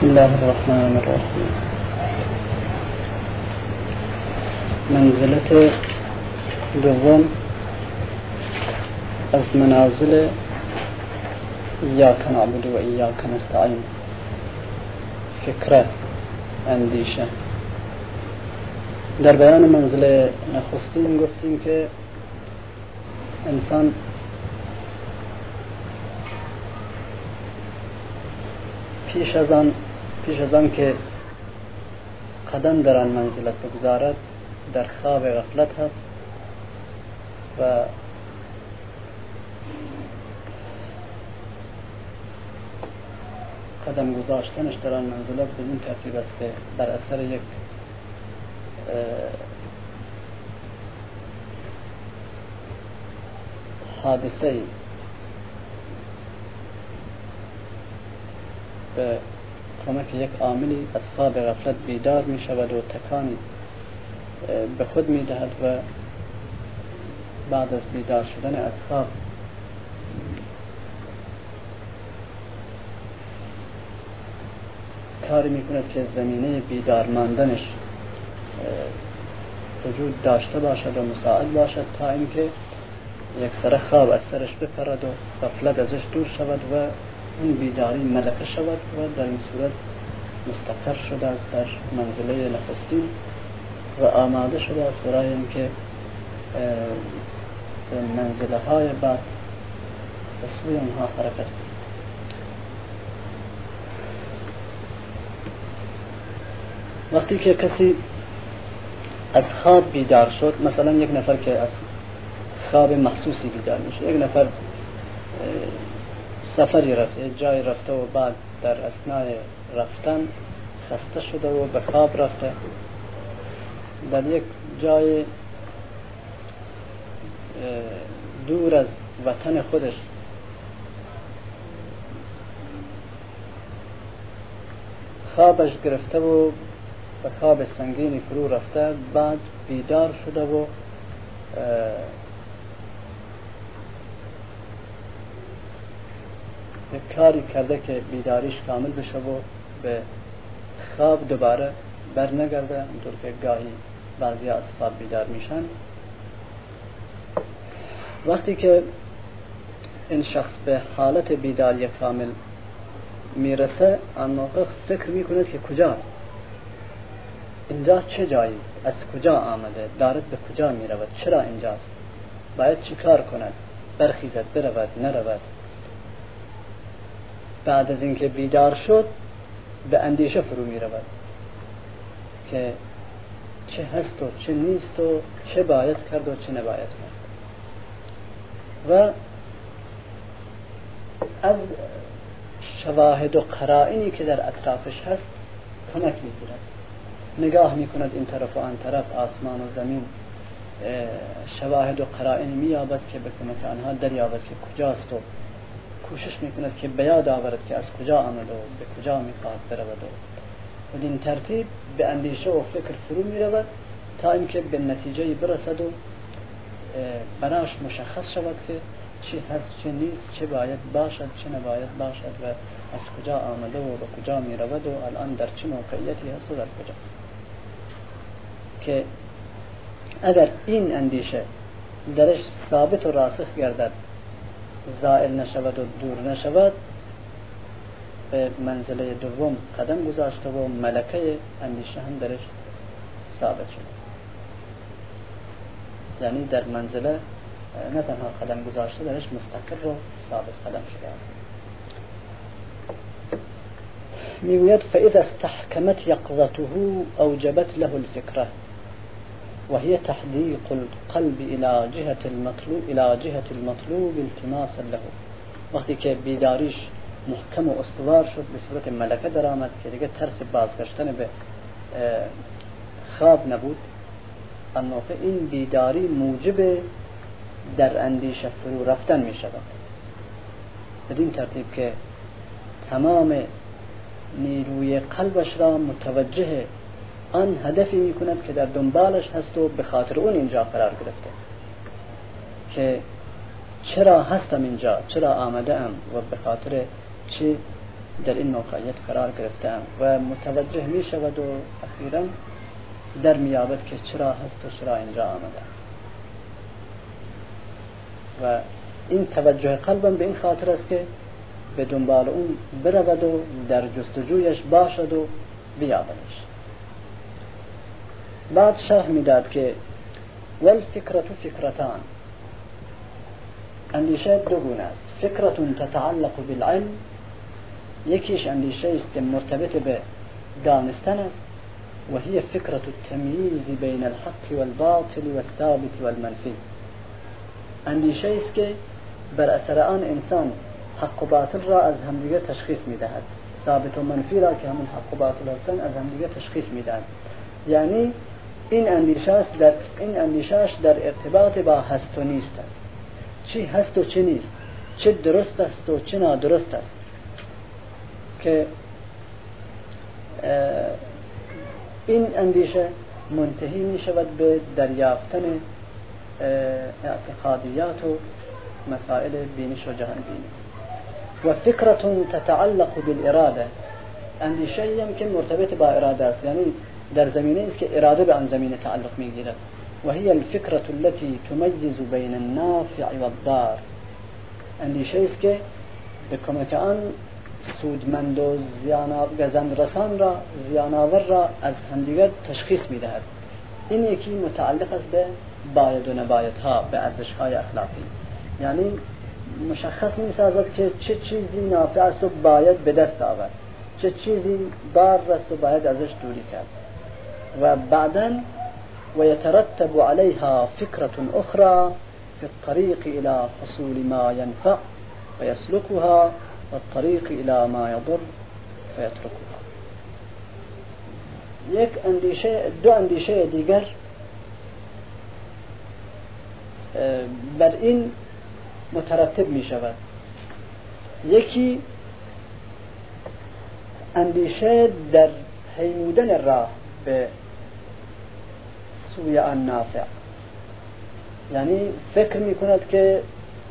بسم الله الرحمن الرحيم. منزلة دوم از منازل إياك نعبد وإياك نستعين. فكرة انديشة در بيان منزلة نخستين قلتين ك انسان پیش از آن پیش از آن که قدم در آن منزلت بگذارد در خواب غفلت هست و قدم گذاشتنش در آن منزلت به این ترتیب است که بر اثر یک حادثه به کمک یک عاملی از خواب غفلت بیدار می شود و تکانی به خود می دهد و بعد از بیدار شدن از خواب. کاری می کند که زمینه بیدار ماندنش وجود داشته باشد و مساعد باشد تا اینکه یک سر خواب از سرش بپرد و غفلت ازش دور شود و این بیداری ملکه شود و در این صورت مستقر شده است در منزله نخستین و آماده شده است برای اینکه منزله های بعد به سوی اونها حرکت کنید وقتی که کسی از خواب بیدار شد مثلا یک نفر که از خواب محسوسی بیدار میشه یک نفر سفری رفته جای رفته و بعد در اسنای رفتن خسته شده و به خواب رفته. در یک جای دور از وطن خودش. خوابش گرفته و به خواب سنگینی فرو رفته. بعد بیدار شده و کاری کرده که بیداریش کامل بشه و به خواب دوباره بر نگرده اونطور که گاهی بعضی از خواب بیدار میشن. وقتی که این شخص به حالت بیداری کامل می‌رسه آن موقع فکر می‌کنه که کجاست اینجا چه جایی؟ از کجا آمده؟ دارد به کجا می‌رود؟ چرا اینجاست؟ باید چی کار کند؟ برخیزد برود نرود؟ بعد از اینکه بیدار شد به اندیشه فرو می رود که چه هست و چه نیست و چه باید کرد و چه نباید کرد. و از شواهد و قرائنی که در اطرافش هست کمک می‌گیرد نگاه می‌کند این طرف و آن طرف آسمان و زمین شواهد و قرائن مییابد که به کمک آنها دریابد که کجاست و کوشش می‌کند که به یاد آورد که از کجا آمد و به کجا می‌خواد برود و این ترتیب به اندیشه و فکر فرو می‌رود تا اینکه به نتیجه برسد و براش مشخص شود که چی هست چه نیست چه باید باشد چه نباید باشد و از کجا آمده و به کجا می رود و الان در چه موقعیتی هست و در کجا. که اگر این اندیشه درش ثابت و راسخ گردد زائل نشود و دور نشود به منزله دوم قدم گذاشته و ملکه اندیشه هم درش ثابت شد یعنی در منزله نه تنها قدم گذاشته درش مستقر و ثابت قدم شده. میگوید فاذا استحكمت يقظته اوجبت له الفكرة. وهي تحديق القلب إلى جهة المطلوب إلى جهة المطلوب التماسا له. وقتی که بیداریش محکم و استوار شد به صورت ملکه در آمد که دیگه ترس بازگشتن به خواب نبود. آن موقع این بیداری موجب در اندیشه فرو رفتن می شود. بدین ترتیب که تمام نیروی قلبش را متوجه آن هدفی می کند که در دنبالش هست و به خاطر اون اینجا قرار گرفته. که چرا هستم اینجا؟ چرا آمده ام و به خاطر چه در این موقعیت قرار گرفتم و متوجه می شود و اخیرا در میابد که چرا هست و چرا اینجا آمده. و این توجه قلبم به این خاطر است که به دنبال اون برود و در جستجویش باشد و بیابدش. بعد شرح میداد که والفکرة فکرتان. اندیشه دو گونه فکرة تتعلق بالعلم اندیشه است که مرتبط به دانستن است و هي فکرة التمییز بین الحق والباطل والثابت والمنفی اندیشه است که بر آن انسان حق و باطل را از همدیگه تشخیص میدهد. ثابت و منفی را که همون حق و باطل هستن از همدیگه تشخیص میدهد. یعنی این اندیشه در این اندیشهش در ارتباط با هست و نیست است. چی هست و چی نیست؟ چه درست است و چه نادرست است؟ که این اندیشه منتهی می شود به دریافتن اعتقادیات و مسائل بینش و جهان بینی و فکرة تتعلق بالاراده اندیشه هم که مرتبط با اراده است. یعنی در زمینه است که اراده به آن زمینه تعلق می‌گیرد. و هي الفكرة التي تميز بين النافع والضار. اندیشه است که به کمک آن سودمند و گزند رسان را زیانآور را از همدیگر تشخیص می‌دهد. این یکی متعلق است به باید و نباید ها به ارزش های اخلاقی. یعنی مشخص می سازد که چه چیزی نافع است و باید به دست آورد. چه چیزی بار است و باید ازش دوری کرد. و بعدا ويترتب عليها فكرة أخرى في الطريق إلى حصول ما ينفع فيسلكها والطريق إلى ما يضر فيتركها. یک اندیشه دو اندیشه دیگر بر این مترتب می شود. یکی اندیشه در حیمودن راه. به سوی آن نافع. یعنی فکر می کند که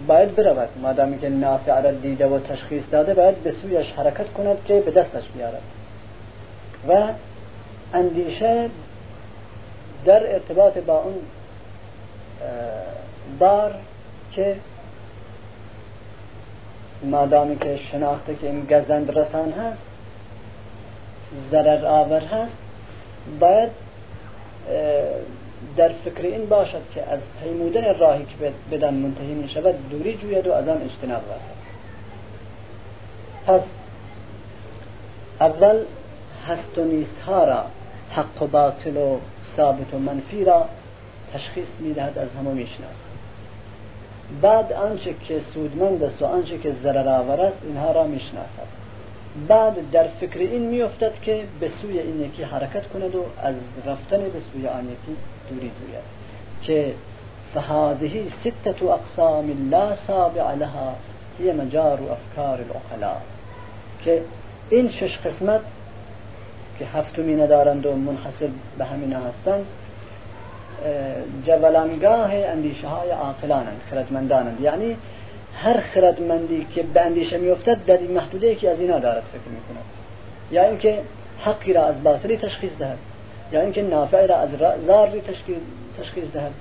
باید برود. مادامی که نافع را دیده و تشخیص داده باید به سویش حرکت کند که به دستش بیارد. و اندیشه در ارتباط با اون بار که مادامی که شناخته که این گزند رسان هست ضرر آور هست باید در فکر این باشد که از پیمودن راهی که بدن منتهی می شود دوری جوید و از آن اجتناب ورد پس اول هست و نیست ها را حق و باطل و ثابت و منفی را تشخیص می‌دهد از همه می‌شناسد. بعد آنچه که سودمند است و آنچه که ضرر آور است اینها را می‌شناسد. بعد در فکر این میافتد که به سوی این یکی حرکت کند و از رفتن به سوی آن یکی دوری دوید. که فهذه ستة اقسام لا سابع لها هي مجار افکار العقلاء. که این شش قسمت که هفتمی ندارند و منحصر به همین هستند جولانگاه اندیشه های عاقلانند خردمندانند. یعنی هر خردمندی که به اندیشه میافتد در این محدوده که از اینا دارد فکر می‌کند. یا اینکه حقی را از باطلی تشخیص دهد یا اینکه نافع را از ضاری تشخیص دهد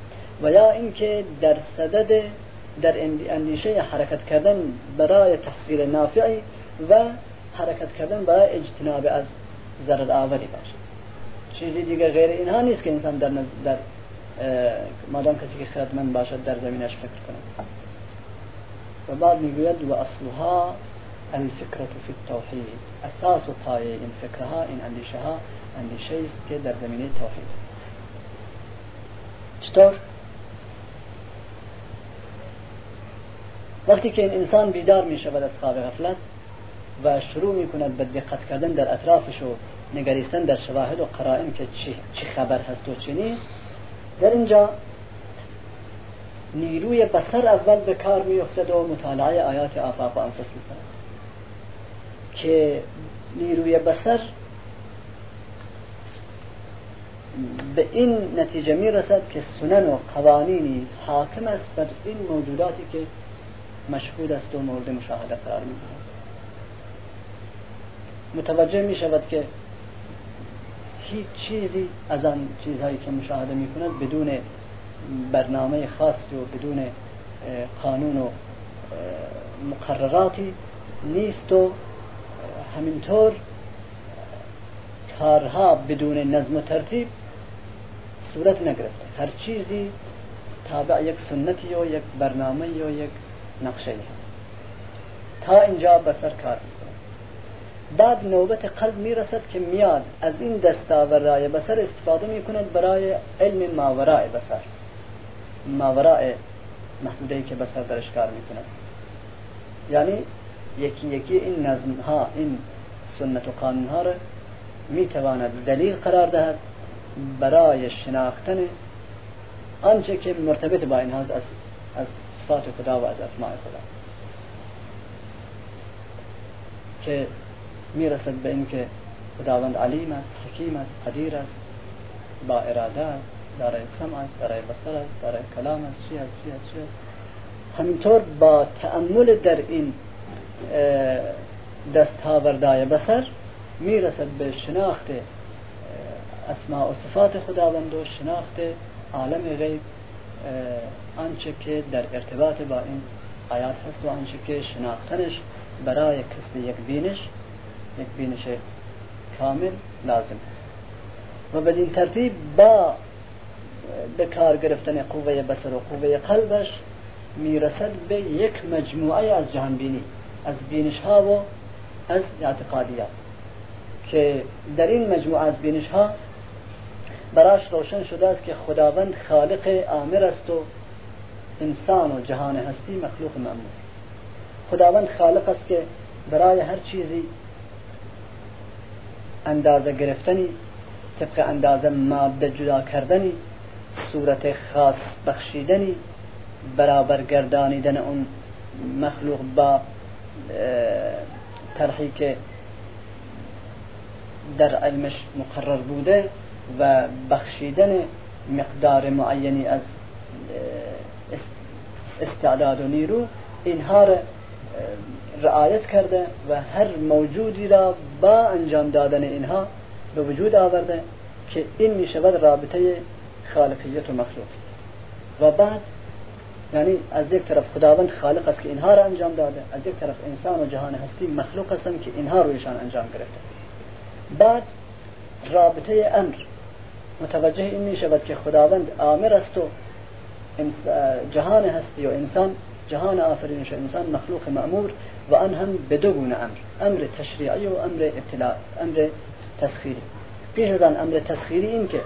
و یا اینکه در صدد در اندیشه حرکت کردن برای تحصیل نافعی و حرکت کردن برای اجتناب از ضرر آوری باشد. چیزی دیگه غیر اینها نیست که انسان در, در مادام کسی که خردمند باشد در زمینش فکر کند. و بعد میگوید و اصلها الفکرة فی التوحید أساس و پایه این فکرها این اندیشه ها اندیشه است که در زمینه توحید چطور؟ وقتی که این انسان بیدار می شود از خواب غفلت و شروع می کند به دقت کردن در اطرافش و نگریستن در شواهد و قرائن که چی خبر هست و چی نیست در اینجا نیروی بسر اول به کار می افتد و مطالعه آیات آفاق و انفس می که نیروی بسر به این نتیجه می رسد که سنن و قوانینی حاکم است بر این موجوداتی که مشهود است و مورد مشاهده قرار می متوجه می شود که هیچ چیزی از آن چیزهایی که مشاهده می کند بدون برنامه خاصی و بدون قانون و مقرراتی نیست و همینطور کارها بدون نظم و ترتیب صورت نگرفته. هر چیزی تابع یک سنتی و یک برنامه و یک نقشه هست. تا اینجا بسر کار می‌کنه بعد نوبت قلب می‌رسد که میاد از این دستاورای بسر استفاده می‌کند برای علم ماورای بسر. ماورای محدوده که بسر درش کار می‌کند یعنی یکی یکی این نظم ها این سنت و قانون ها را می‌تواند دلیل قرار دهد برای شناختن آنچه که مرتبط با این از, از صفات خدا و از اسماء خدا. که می‌رسد به اینکه خداوند علیم است حکیم است قدیر است با اراده است. دارای سمع است دارای بصر است کلام است چی است چی است چی است همینطور با تأمل در این دستاوردهای بسر می‌رسد به شناخت اسماء و صفات خداوند و شناخت عالم غیب آنچه که در ارتباط با این آیات هست و آنچه که شناختنش برای کسب یک بینش یک بینش کامل لازم است. و بدین ترتیب با به کار گرفتن قوه بسر و قوه قلبش میرسد به یک مجموعه از جهان بینی از بینش ها و از اعتقادیات. که در این مجموعه از بینش ها براش روشن شده است که خداوند خالق آمر است و انسان و جهان هستی مخلوق معمول خداوند خالق است که برای هر چیزی اندازه گرفتنی، طبق اندازه ماده جدا کردنی صورت خاص بخشیدنی برابر گردانیدن اون مخلوق با طرحی که در علمش مقرر بوده و بخشیدن مقدار معینی از استعداد و نیرو اینها را رعایت کرده و هر موجودی را با انجام دادن اینها به وجود آورده که این می شود رابطه خالقیت و مخلوق. و بعد یعنی از یک طرف خداوند خالق است که اینها را انجام داده از یک طرف انسان و جهان هستی مخلوق هستند که اینها رویشان انجام گرفته. بعد رابطه امر. متوجه این می شود که خداوند آمر است و جهان هستی و انسان جهان آفرینش انسان مخلوق معمور و آن هم به امر. امر تشریعی و امر ابتلاع امر تسخیری. پیش از امر تسخیری این که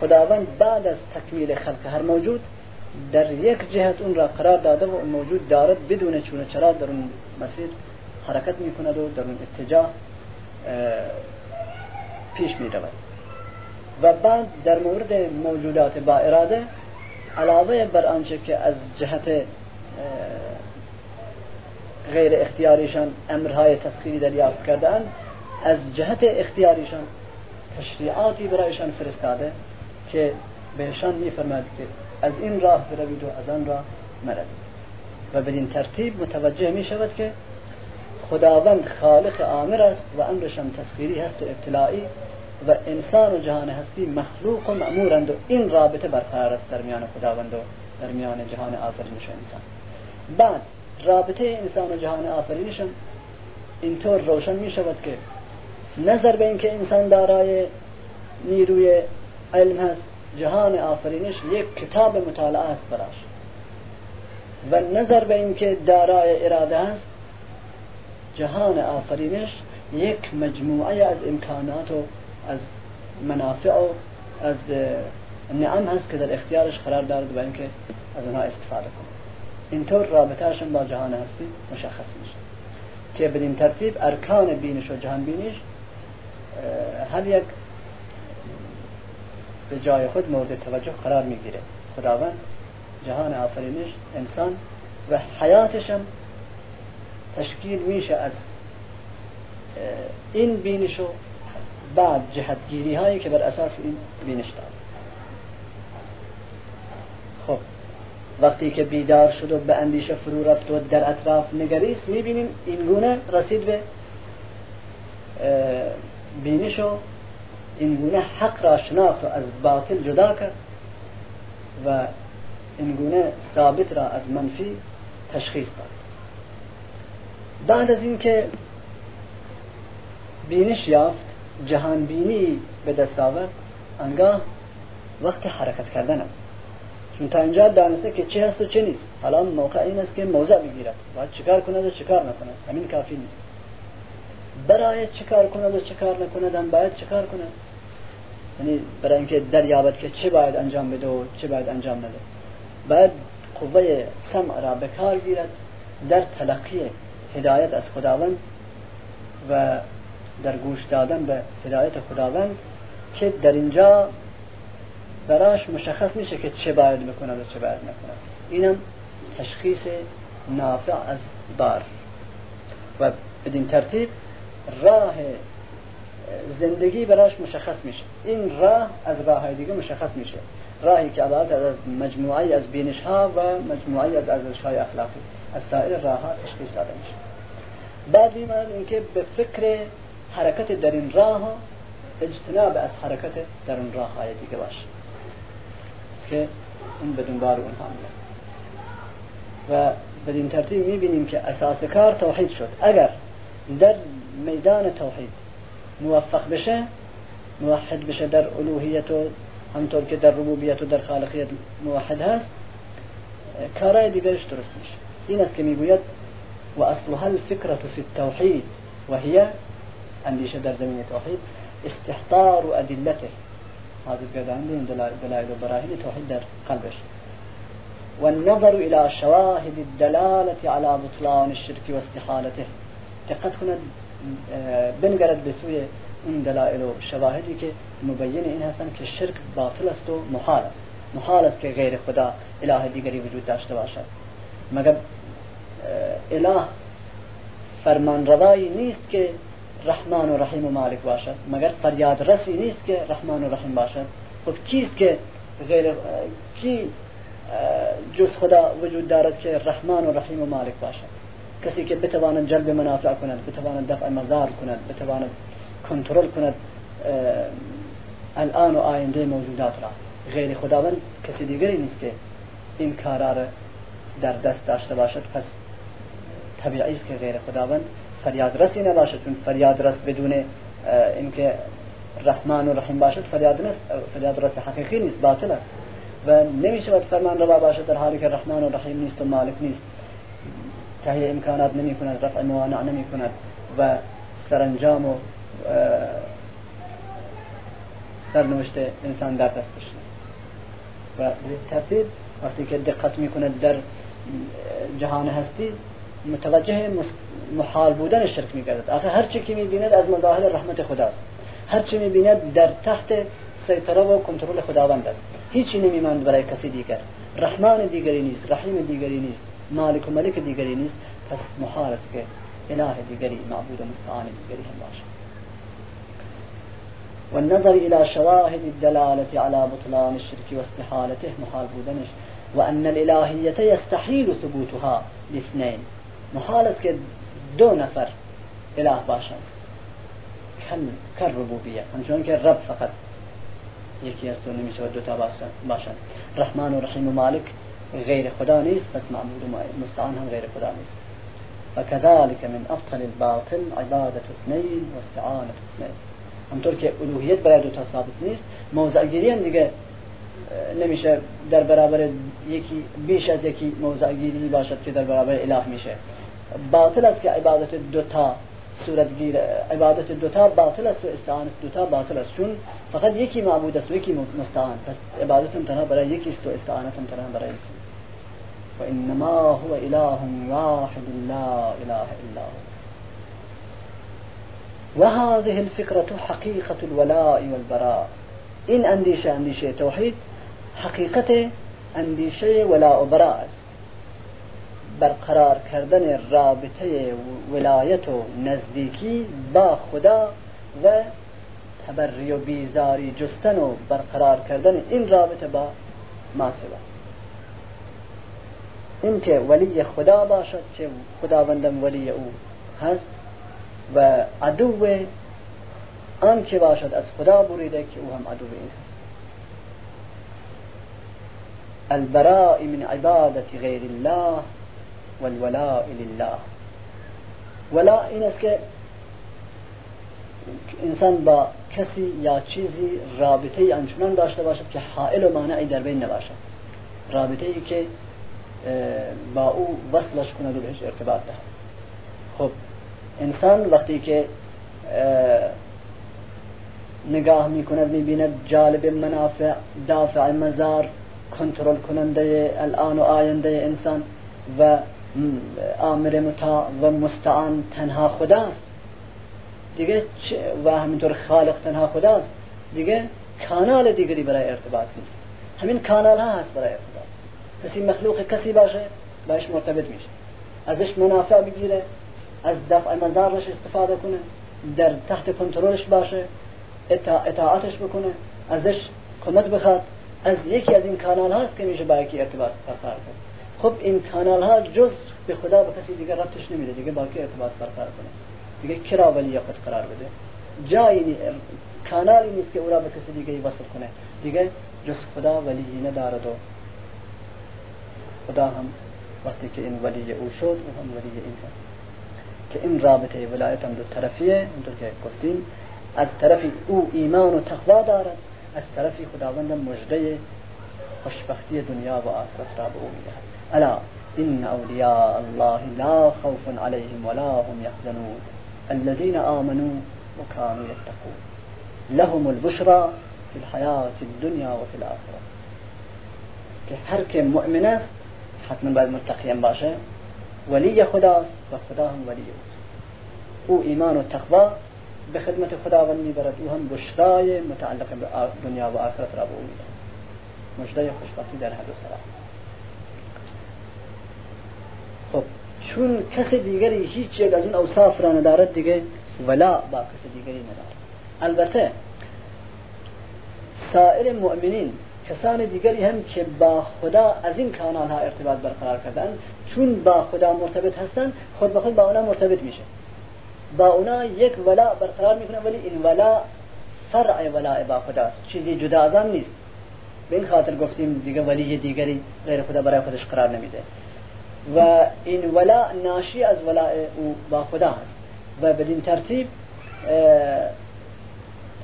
خداوند بعد از تکمیل خلق هر موجود در یک جهت اون را قرار داده و اون موجود دارد بدون چون چرا در اون مسیر حرکت می کند و در اون اتجاه پیش می رود و بعد در مورد موجودات با اراده علاوه بر آنچه که از جهت غیر اختیاریشان امرهای تسخیری دریافت کردن از جهت اختیاریشان تشریعاتی برایشان فرستاده که بهشان میفرماد که از این راه بروید و از آن راه مروید. و بدین ترتیب متوجه می شود که خداوند خالق آمر است و امرشان تسخیری هست و ابتلاعی و انسان و جهان هستی مخلوق و مأمورند و این رابطه برقرار است در میان خداوند و در میان جهان آفرینش انسان. بعد رابطه انسان و جهان آفرینش اینطور روشن می شود که نظر به اینکه انسان دارای نیروی علم هست جهان آفرینش یک کتاب مطالعه است براش. و نظر به اینکه دارای اراده است جهان آفرینش یک مجموعه از امکانات و از منافع و از نعم هست که در اختیارش قرار دارد و اینکه از اونها استفاده کنه. اینطور رابطهشون با جهان هستی مشخص میشه. که بدین ترتیب ارکان بینش و جهان بینش هر یک به جای خود مورد توجه قرار می‌گیره. خداوند جهان آفرینش انسان و حیاتشم تشکیل میشه از این بینش و بعد جهتگیری هایی که بر اساس این بینش داد خب وقتی که بیدار شد و به اندیشه فرو رفت و در اطراف نگریست می‌بینیم این گونه رسید به بینشو اینگونه حق را شناخت و از باطل جدا کرد و اینگونه ثابت را از منفی تشخیص داد. بعد از اینکه بینش یافت جهان بینی به دست آورد انگاه وقت حرکت کردن است. چون تا اینجا دانسته که چه هست و چه نیست. حالا موقع این است که موضع بگیرد. باید چکار کند و چکار نکند. همین کافی نیست. برای چکار کند و چکار نکند باید چکار کند؟ یعنی برای اینکه دریابد که چه باید انجام بده و چه باید انجام نده. باید قوه سمع را به کار گیرد در تلقی هدایت از خداوند و در گوش دادن به هدایت خداوند که در اینجا براش مشخص میشه که چه باید بکنه و چه باید نکنه اینم تشخیص نافع از بار. و بدین ترتیب راه زندگی براش مشخص میشه. این راه از راه دیگه مشخص میشه. راهی که عبارت از مجموعی از بینش ها و مجموعی از ارزش های اخلاقی از سایر راه ها تشخیص داده میشه. بعد میماند اینکه به فکر حرکت در این راه اجتناب از حرکت در این راه های دیگه باشه. که این بدون بار اونها میاد. و بدین ترتیب می‌بینیم که اساس کار توحید شد. اگر در میدان توحید موفق بشه موحد بشه در الوهیت و همطور که در ربوبیت و در خالقیت موحد هست. کارای دیگرش درست میشه. این است که میگوید و اصلها الفكرة في التوحید و هي اندیشه در زمین توحید استحضار ادلته. حاضر کردن دلائل و براهین توحید در قلبش. والنظر إلى شواهد الدلالة على بطلان الشرك واستحالته. دقت کند بنگرد به سوی این دلائل و شواهدی که مبین این هستن که شرک باطل است و محال است. محال است که غیر خدا اله دیگری وجود داشته باشد. مگر اله فرمان روایی نیست که رحمان و رحیم و مالک باشد. مگر، فریاد رسی نیست که رحمان و رحیم باشد. خب کیست که غیر کی جز خدا وجود دارد که رحمان و رحیم و مالک باشد؟ کسی که بتواند جلب منافع کند بتواند دفع مزار کند بتواند کنترل کند الان و آینده موجودات را. غیر خداوند کسی دیگری نیست که این کارا را در دست داشته باشد. پس طبیعی است که غیر خداوند فریاد رسی نباشد. چون فریاد رس بدون اینکه رحمان و رحیم باشد فریاد نست فریاد رس حقیقی نیست باطل است. و نمی شود فرمان روا باشد در حالی که رحمان و رحیم نیست و مالک نیست. تهیه امکانات نمی کند رفع موانع نمی کند و سرانجام و سرنوشت انسان در دستش نیست. و به ترتیب وقتی که دقت می کند در جهان هستی متوجه محال بودن شرک می گردد. آخه هر چی که می بیند از مظاهر رحمت خداست. هر چی می بیند در تحت سیطره و کنترل خداوند است. هیچی نمیماند برای کسی دیگر. رحمان دیگری نیست رحیم دیگری نیست. مالک و ملک دیگری نیست پس محال است اله معبود و مستعان دیگری هم باشد والنظر إلى شواهد الدلالة على بطلان الشرك واستحالته محال بودنش وأن الإلهية يستحيل ثبوتها لاثنين محال که دو نفر اله باشند. کل ربوبیه همچون که رب فقط یکی از دو نمیشه باشند. رحمان و و مالک غیر خدا نیست پس معبود و مستعان هم غیر خدا نیست. وكذلك من أبطل الباطل عبادة اثنين واستعانة اثنين همطور که الوهیت برای دو تا ثابت نیست موضع گیری هم دیگه نمیشه در برابر یکی بیش از یکی موضع گیری باشد که در برابر اله میشه. باطل است که عبادت دو تا صورت گیر عبادت دو تا باطل است و استعانت دو تا باطل است. چون فقط یکی معبود است و یکی مستعان. پس عبادت هم تنها برای یکی است و استعانت هم تنها برای یکی. وإنما هو إله واحد لا إله إلا هو. وهذه الفكرة حقيقة الولاء والبراء. إن أنديشة أنديشة توحيد حقيقة أنديشة ولاء وبراء برقرار کردن رابطه ولایت و نزدیکی با خدا و تبری و بیزاری جستن و برقرار کردن این رابطه با ما این که ولی خدا باشد که خداوندم ولی او هست و عدو آن که باشد از خدا بریده که او هم عدو این هست. البراء من عبادة غیر الله والولاء لله. ولا این است که انسان با کسی یا چیزی رابطه ای داشته باشد که حائل و مانعی در بین نباشد. رابطه ای که با او وصلش کند و بهش ارتباط دهد. خب انسان وقتی که نگاه می کند جالب منافع دافع مزار کنترل کننده الان و آینده انسان و آمر متا و مستعان تنها خداست. دیگه و همینطور خالق تنها خداست. دیگه کانال دیگری برای ارتباط نیست. همین کانال ها هست برای ارتباط. کسی مخلوق کسی باشه باش مرتبط میشه. ازش منافع بگیره از دفع مزارش استفاده کنه در تحت کنترلش باشه اطاعتش بکنه ازش کمک بخواد. از یکی از این کانال هاست که میشه با یکی ارتباط برقرار کنه. خب این کانال ها جز به خدا به کسی دیگه ربطش نمیده دیگه با کی ارتباط برقرار کنه؟ دیگه کرا ولی خود قرار بده؟ جایی کانالی نیست که او را به کسی دیگه وصل کنه. دیگه جز خدا ولی ندارد و خدا هم وقتی که این ولی أو شد أو هم ولی این هست. که این رابطه ولایت هم دو طرفیه اونطور که گفتیم. از طرف أو ایمان و تقوا دارد از طرف خداوند مجده خوشبختی دنیا و آخرت را به أو میدهد. الا ان اولیاء الله لا خوف عليهم ولا هم يحزنون الذين آمنوا وكانوا يتقون لهم البشرى في الحياة الدنيا وفي الآخرة. که هر مؤمن است حتما باید متقیم باشه. ولی خداست و خدا هم ولی اوست. أو ایمان و تقوا به خدمت خداوند میبرد. أو هم بشرای متعلق به دنیا و آخرت را به أو میدهد. مجده خوشبختی در هر دو خب چون کس دیگری هیچ یک از اون اوصاف را ندارد دیگه ولا با کس دیگری ندارد. البته سایر مؤمنین کسان دیگری هم که با خدا از این کانال ها ارتباط برقرار کردن چون با خدا مرتبط هستن خود به با اونا مرتبط میشه. با اونا یک ولا برقرار می‌کنه ولی این ولا فرع ولا با خداست. چیزی جدا از نیست. به این خاطر گفتیم دیگه ولی دیگری غیر خدا برای خودش قرار نمیده. و این ولا ناشی از ولا او با خدا هست. و بدین ترتیب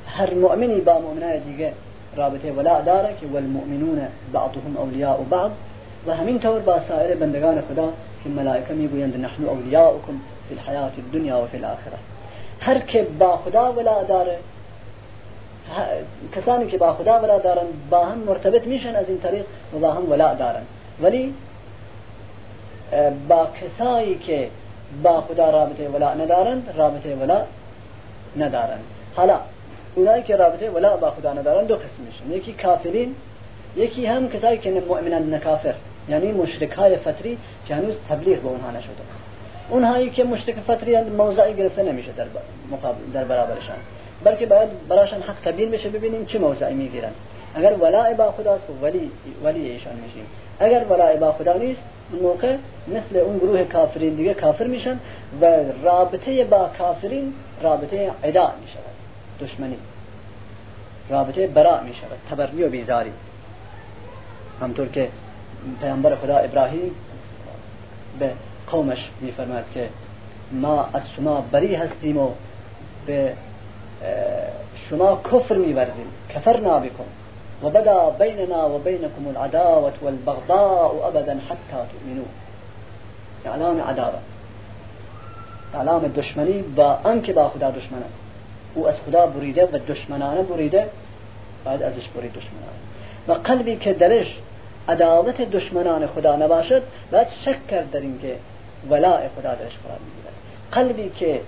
هر مؤمنی با مؤمنای دیگه رابطه ولا داره که والمؤمنون بعضهم اولیاء بعض. و همین طور با سایر بندگان خدا که ملائکه میگویند نحن اولیاؤکم فی الحیات الدنیا و فی الاخره. هر که با خدا ولا داره کسانی که با خدا ولا دارن با هم مرتبط میشن از این طریق و با هم ولا دارن. ولی با کسایی که با خدا رابطه ولا ندارند رابطه ولا ندارند حالا اونایی که رابطه ولا با خدا ندارند دو قسم میشن. یکی کافرین یکی هم کسایی که مؤمنان نکافر یعنی مشرک های فطری که هنوز تبلیغ به اونها نشده. اونهایی که مشرک فطری موضعی گرفته نمیشه در مقابل در برابرشان. بلکه باید براشان حق تبیین بشه ببینیم چه موضعی می‌گیرن. اگر ولا با خداست ولی ولی ایشان میشیم. اگر ولا با خدا نیست اون موقع مثل اون گروه کافرین دیگه کافر میشن و رابطه با کافرین رابطه عدا می‌شود. دشمنی. رابطه برا میشود تبری و بیزاری. همطور که پیامبر خدا ابراهیم به قومش میفرماد که ما از شما بری هستیم و به شما کفر میورزیم. کفرنا بکن. وبدا بيننا وبينكم العداوة والبغضاء أبدا حتى تؤمنوا اعلام عداوت. اعلام دشمنی با آنکه با خدا دشمن است. او از خدا بریده و دشمنانه بریده بعد ازش برید دشمنانه. و قلبی که درش عداوت دشمنان خدا نباشد بعد شک کرد در اینکه ولاء خدا درش قرار می‌گیرد. قلبی که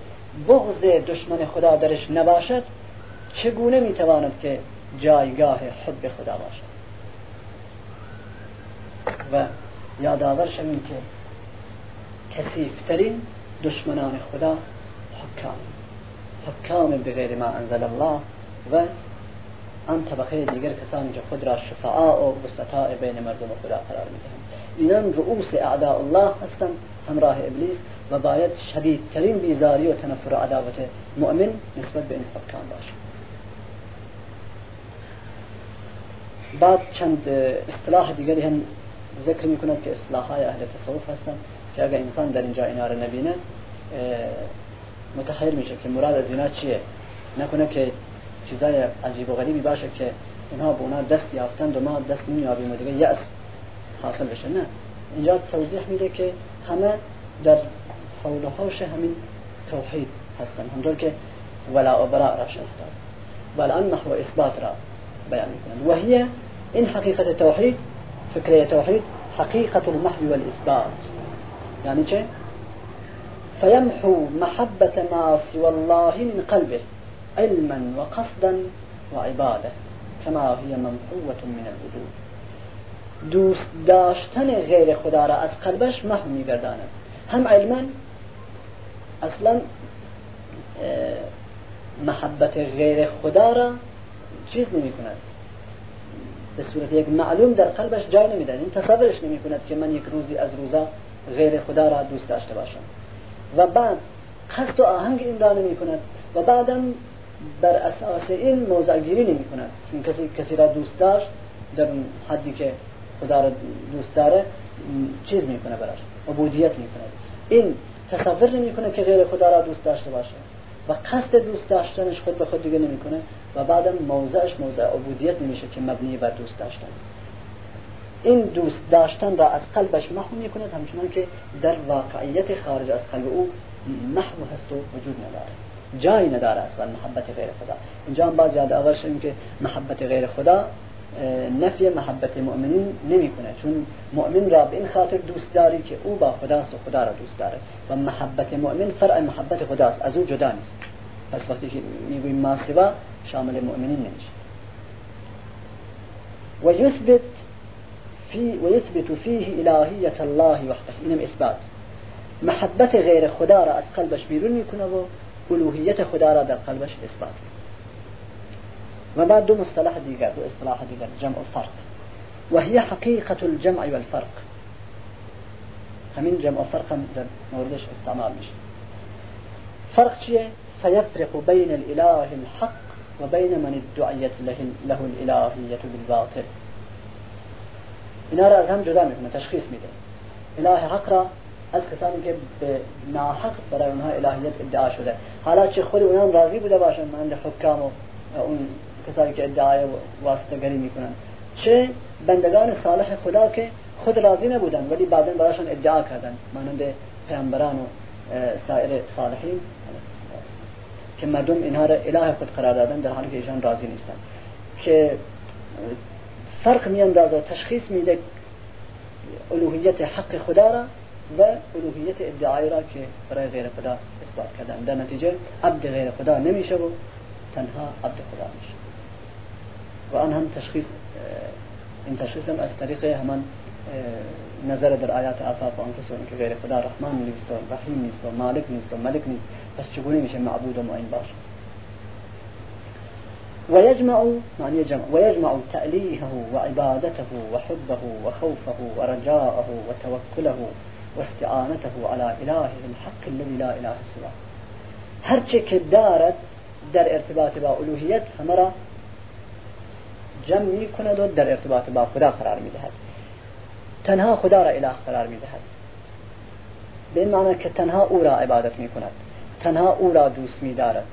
بغض دشمن خدا درش نباشد چگونه می‌تواند که جایگاه حب خدا باشد؟ و یادآور شویم که کسیفترین دشمنان خدا حکام. حکام بغیر ما أنزل الله و آن طبقه دیگر کسانی که خود را شفعاء و وسطاء بین مردم خدا قرار میدهند. اینان رؤوس اعداء الله هستند همراه ابلیس و باید شدیدترین بیزاری و تنفر عداوت مؤمن نسبت به این حکام باشه بعد چند اصطلاح دیگری هم ذکر میکند که اصطلاح های أهل تصوف هستن که اگر انسان در اینجا اینا رو نبینه متخیل میشه که مراد از اینا چیه؟ نکنه که چیزای عجیب و غریبی باشه که اینها به اونا دست یافتند و ما دست نمیابیم و دیگه یأس حاصل بشه. نه. اینجا توضیح میده که همه در حول و همین توحید هستن. همطور که ولا و براء را شرح داد والان نحو اثبات را بیان می‌کنند. و هي این حقیقت توحید فکره توحید حقیقت المحو والاثبات. يعني چه؟ فيمحو محبة ما سوى الله من قلبه علما وقصدا وعبادة كما هي ممحوة من الوجود. دوست داشتن غیر خدا را از قلبش محو میگرداند. هم علما أصلا محبت غیر خدا را چیز نمی کند به صورت یک معلوم در قلبش جای نمیده این تصورش نمی کند که من یک روزی از روزا غیر خدا را دوست داشته باشم. و بعد قصد و آهنگ این را نمی کند و بعدم بر اساس این موضع گیری نمی کند چون کسی کسی را دوست داشت در حدی که خدا را دوست داره چیز می‌کنه براش عبودیت می‌کنه این تصور نمی‌کنه که غیر خدا را دوست داشته باشه و قصد دوست داشتنش خود به خود دیگه نمی‌کنه و بعدم موضعش موضع عبودیت نمیشه که مبنی بر دوست داشتن. این دوست داشتن را از قلبش محو می‌کنه همچنان که در واقعیت خارج از قلب او محو هست و وجود نداره جایی نداره اصلا محبت غیر خدا. اینجا هم باز یاد آور که محبت غیر خدا نفی محبت مؤمنین نمی‌کنه چون مؤمن را به این خاطر دوست داری که او با خداست و خدا را دوست داره. و محبت مؤمن فرع محبت خداست از او جدا نیست. پس وقتی که می‌گویم ما سوا شامل مؤمنین نمیشه. و یثبت فی و یثبت فیه الهیت الله وحده. اینم إثبات. محبت غیر خدا را از قلبش بیرون میکنه و الوهیت خدا را در قلبش إثبات. و بعد دو مصطلح دیگر دو اصطلاح دیگر جمع الفرق وهي حقيقة الجمع والفرق همین جمع فرق هم در موردش استعمال میشه. فرق چیه؟ فيفرق بين الإله الحق وبين من ادعيت له الإلهية بالباطل. اینا را از هم جدا می‌کنه تشخیص میده. اله حق را از کسانی که به ناحق برای اونها الهیت ادعا شده. حالا چه خود اونها راضی بوده باشن مانند حکام و اون کسانی که ادعای واسطه گری می‌کنن. چه بندگان صالح خدا که خود راضی نبودن ولی بعدا براشون ادعا کردن. مانند پیامبران و سایر صالحین. که مردم اینها را اله خود قرار دادن در حالی که ایشان راضی نیستن. که فرق میاندازه و تشخیص میده الوهیت حق خدا را و الوهیت ادعای را که برای غیر خدا اثبات کردن. در نتیجه عبد غیر خدا نمیشه و تنها عبد خدا میشه. و آن هم تشخیص این تشخیص هم از طریق همان نظر در آیات آفاق و کسانی که غیر خدا رحمان نیست و رحیم نیست و مالک نیست و ملک نیست. پس چگونه میشه معبود و معین باشه؟ ويجمع معنى جمع ويجمع تأليهه وعبادته وحبه وخوفه ورجاءه وتوكله واستعانته على إله الحق الذي لا إله سواه. هرچه که دارد در ارتباط با الوهیت همه را جمع می کند و در ارتباط با خدا قرار می دهد تنها خدا را اله قرار می دهد به این معنی که تنها أو را عبادت می کند تنها أو را دوست می دارد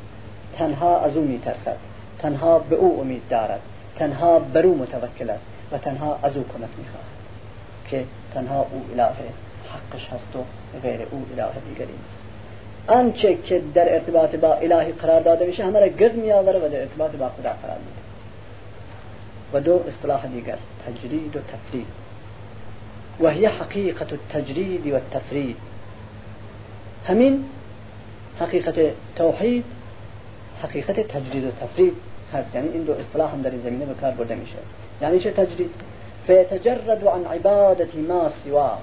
تنها از أو می ترسد تنها به أو امید دارد تنها بر أو متوکل است و تنها از أو کمک می خواهد که تنها أو اله حقش هست و غیر أو اله دیگری نیست. آنچه که در ارتباط با الهی قرار داده میشه همه را گرد می آوره و در ارتباط با خدا قرار میده و دو اصطلاح دیگر تجرید و تفرید. وهي حقيقة التجريد والتفريد همین حقیقت توحید حقیقت تجرید و تفرید هست. یعنی این دو اصطلاح هم در این زمینه به کار برده میشه. یعنی چه تجرید فیتجرد عن عبادت ما سوا.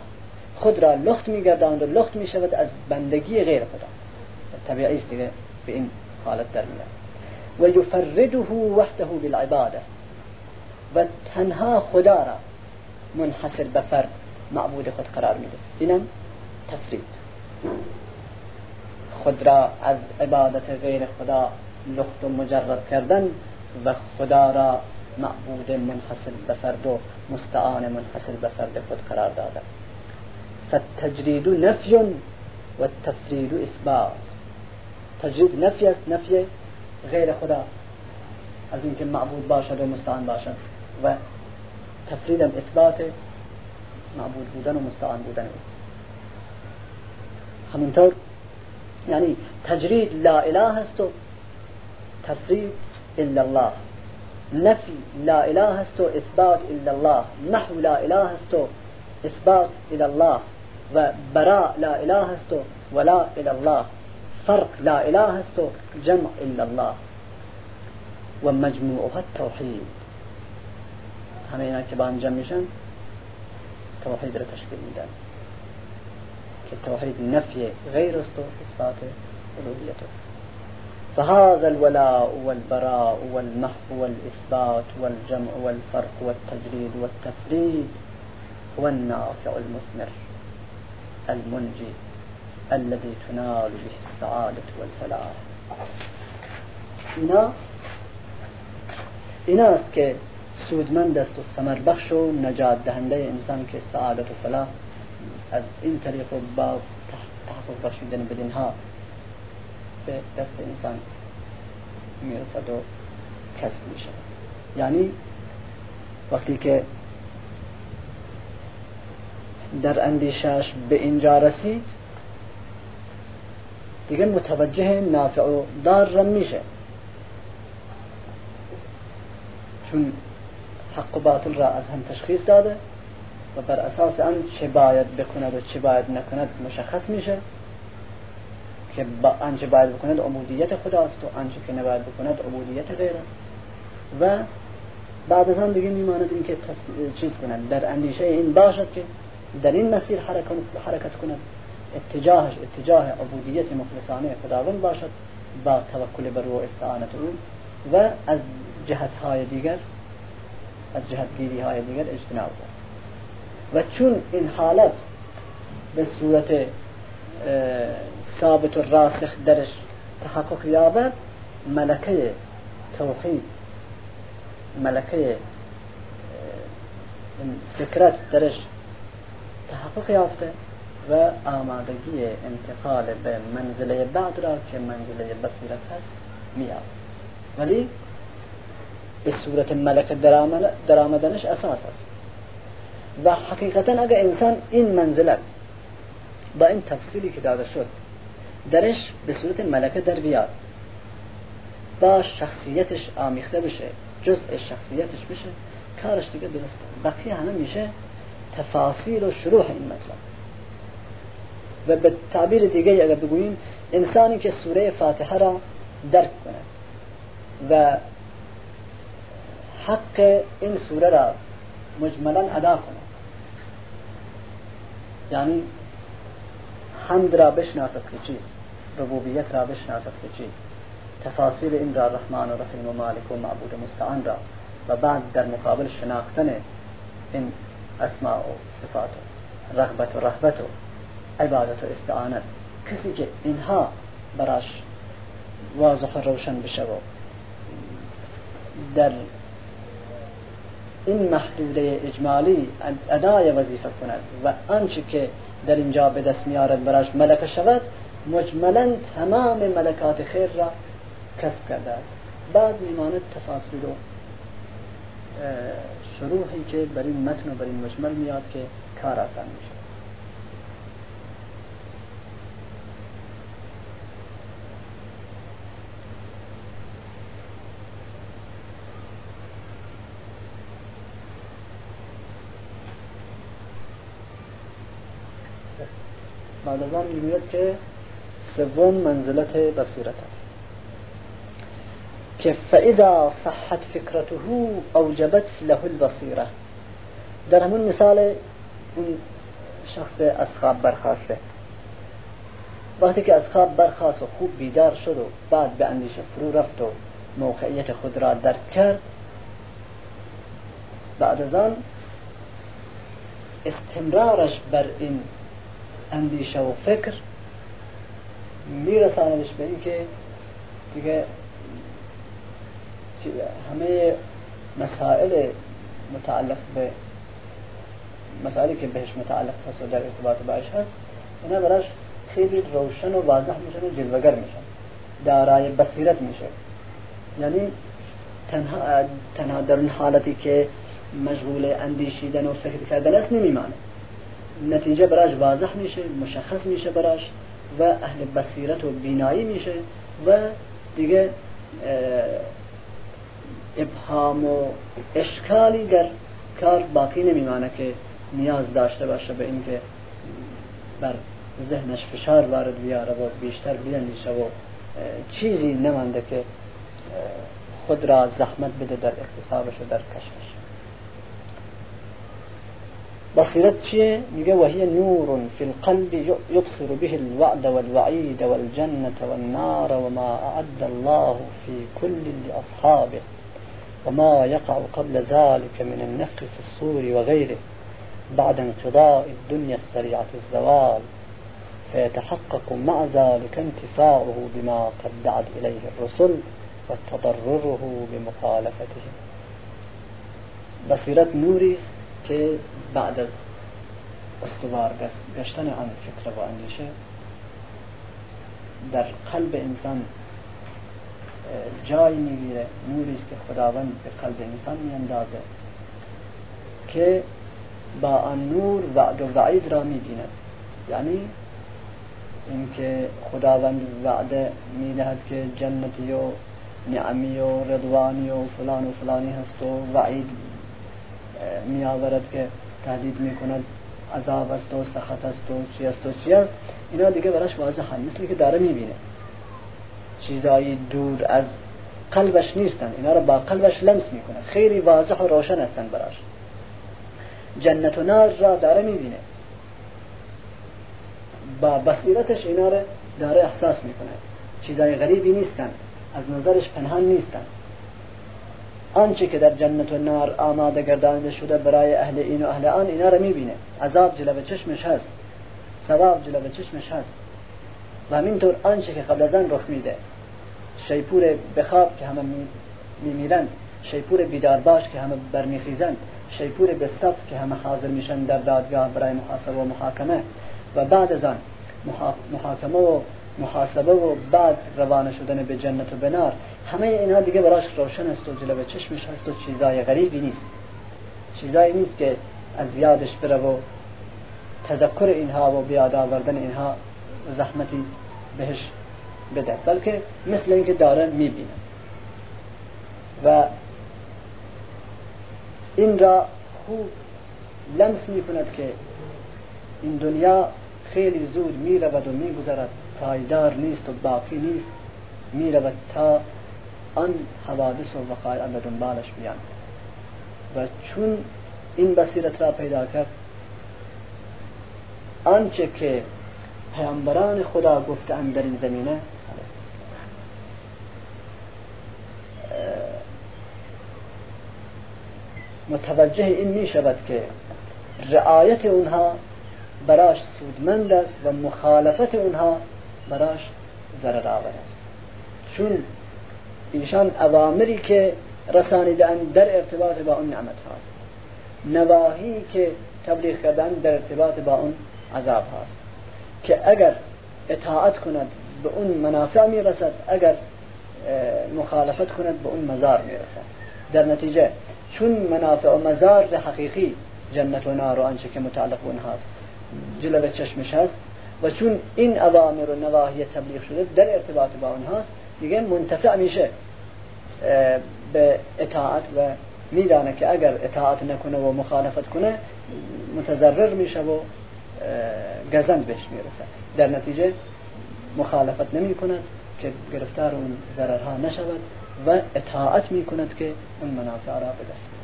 خود را لخت میگرداند و لخت میشود از بندگی غیر خدا. طبیعی است دیگه به این حالت در میاد. و یفرده وحده بالعباده. و تنها خدا را منحصر به فرد معبود خود قرار میده. اینم تفرید. خود را از عبادت غیر خدا لخت و مجرد کردن و خدا را معبود منحصر به فرد و مستعان منحصر به فرد خود قرار دادن فالتجرید نفی و التفرید اثبات. تجرید نفی است نفی غیر خدا. از اینکه معبود باشد و مستعان باشد. و تفریدم اثبات معبود بودن و مستعان بودن. همینطور یعنی تجرید لا اله است و تفرید إلا الله. نفی لا إله است و إثبات إلا الله. نحو لا إله است و إثبات إلى الله. و براء لا إله است و ولا إلى الله. فرق لا إله است و جمع إلا الله. و مجموعها التوحید همه اینا که با هم جمع میشن توحید را تشکیل میدن إثبات الوهیت فهذا الولاء والبراء والمحو والإثبات والجمع والفرق والتجريد والتفريد هو النافع المثمر المنجي الذي تنال به السعادة والفلاح. اینا اینا است که سودمند است و ثمر بخش و نجات دهنده انسان که سعادت و فلاح از این طریق و با تحقق بخشیدن بدین ها به دست انسان می‌رسد و کسب میشه. یعنی وقتی که در اندیشش به اینجا رسید دیگه متوجه نافع و دار میشه. چون حق و باطل را از هم تشخیص داده و بر اساس آن چه باید بکند و چه باید نکند مشخص میشه. که با آنچه باید بکند عبودیت خداست و آنچه که نباید بکند عبودیت غیر است و بعد از آن دیگه میماند اینکه چیز کند. در اندیشه این باشد که در این مسیر حرکت کند. اتجاهش اتجاه عبودیت مخلصانه خداوند باشد با توکل بر و استعانت او. و از جهت های دیگر از جهت گیری های دیگر اجتناب کرد و چون این حالت به صورت ثابت و راسخ درش تحقق یابد ملکه توحید ملکه فکرت درش تحقق یافته و آمادگی انتقال به منزله بعد را که منزله بصیرت هست میاد. ولی به صورت ملک درآمدنش أساس است. و حقیقتا اگر انسان این منزلت با این تفصیلی که داده شد درش به صورت ملکه در بیاد. با شخصیتش آمیخته بشه جزء شخصیتش بشه کارش دیگه درسته. بقیه همه میشه تفاصیل و شروح این مطلب. و به تعبیر دیگه اگر بگوییم انسانی که سوره فاتحه را درک کند و حق این سوره را مجملا ادا کند. یعنی حمد را بشناسد که چیست ربوبیت را بشناسد که چیست تفاصیل این را رحمان و رحیم و مالک و معبود مستعان را و بعد در مقابل شناختن این اسماء و صفات رغبت و رهبت و عبادت و استعانت. کسی که اینها براش واضح و روشن بشه و در این محدوده اجمالی ادای وظیفه کند و آنچه که در اینجا به دست میارد براش ملک شود مجملا تمام ملکات خیر را کسب کرده است. بعد میماند تفاصیل و شروحی که بر این متن و بر این مجمل میاد که کار آسان میشه. بعد از آن می‌گوید که سوم منزلت بصیرت است. که فاذا صحت فکرته اوجبت له البصیره در همون مثال اون شخص از خواب برخواسته وقتی که از خواب برخواست و خوب بیدار شد و بعد به اندیشه فرو رفت و موقعیت خود را درک کرد بعد از آن استمرارش بر این اندیشه و فکر میرساندش به اینکه دیگه همه مسائل متعلق به مسائلی که بهش متعلق هست و در ارتباط باش هست اینا براش خیلی روشن و واضح میشن و جلوگر میشن. دارای بصیرت میشه. یعنی تنها, تنها در اون حالتی که مشغول اندیشیدن و فکر کردن است نمیمانه. نتیجه براش واضح میشه مشخص میشه براش. و اهل بصیرت و بینایی میشه و دیگه ابهام و اشکالی در کار باقی نمیمانه که نیاز داشته باشه به اینکه بر ذهنش فشار وارد بیاره و بیشتر بیاندیشه و چیزی نمانده که خود را زحمت بده در اقتصابش و در کشفش. بصيرت چیه میگه وهي نور في القلب يبصر به الوعد والوعيد والجنة والنار وما أعد الله في كل لأصحابه وما يقع قبل ذلك من النفخ في الصور وغيره بعد انقضاء الدنيا السريعة الزوال. فيتحقق مع ذلك انتفاعه بما قد دعت إليه الرسل وتضرره بمخالفته. بصيرة نوري که بعد از استوار گشتن آن فکر و اندیشه در قلب انسان جای میگیره، نوری است که خداوند به قلب انسان میاندازه که با آن نور وعد و وعید را میبیند. یعنی اینکه خداوند وعده میدهد که جنتی و نعمی و رضوانی و فلان و فلانی هست و وعید می آورد که تهدید می کند عذاب است و سخت است و چی است و چی است. اینا دیگه براش هم مثل که داره می‌بینه. چیزایی دور از قلبش نیستن. اینا رو با قلبش لمس می‌کنه. خیلی واضح و روشن هستن براش. جنت و نار را داره می‌بینه. با بصیرتش اینا رو داره احساس می‌کنه. چیزای غریبی نیستن. از نظرش پنهان نیستن. آنچه که در جنت و نار آماده گردانده شده برای اهل این و اهل آن اینا رو می‌بینه. عذاب جلو چشمش هست. ثواب جلو چشمش هست. و همینطور آنچه که قبل از آن رخ میده. شیپور بخواب که همه میمیرند. شیپور بیدار باش که همه برمیخیزند. شیپور بستف که همه حاضر میشن در دادگاه برای محاسبه و محاکمه. و بعد از آن محاکمه و محاسبه و بعد روانه شدن به جنت و بنار همه اینها دیگه براش روشن است و جلو چشمش هست و چیزای غریبی نیست. چیزایی نیست که از یادش بره و تذکر اینها و بیاد آوردن اینها زحمتی بهش بده بلکه مثل اینکه داره می‌بینه. و این را خوب لمس می‌کند که این دنیا خیلی زود می‌رود و میگذرد. پایدار نیست و باقی نیست. می‌رود تا آن حوادث و وقایع به دنبالش بیان. و چون این بصیرت را پیدا کرد آنچه که پیامبران خدا گفتند در این زمینه متوجه این می شود که رعایت اونها براش سودمند است و مخالفت اونها براش ضرر آور است. چون ایشان اوامری که رسانیدن در ارتباط با اون نعمت هاست. نواهی که تبلیغ کردن در ارتباط با اون عذاب هاست. که اگر اطاعت کند به اون منافع می‌رسد اگر مخالفت کند به اون مزار می‌رسد در نتیجه چون منافع و مزار حقیقی جنت و نار و آنچه که متعلق به اون هست جلو چشمش هست و چون این اوامر و نواهی تبلیغ شده در ارتباط با اونها دیگه منتفع میشه به اطاعت و میدانه که اگر اطاعت نکنه و مخالفت کنه متضرر میشه و گزند بهش می‌رسه. در نتیجه مخالفت نمی کند که گرفتار اون ضررها نشود و اطاعت می کند که اون منافع را به دست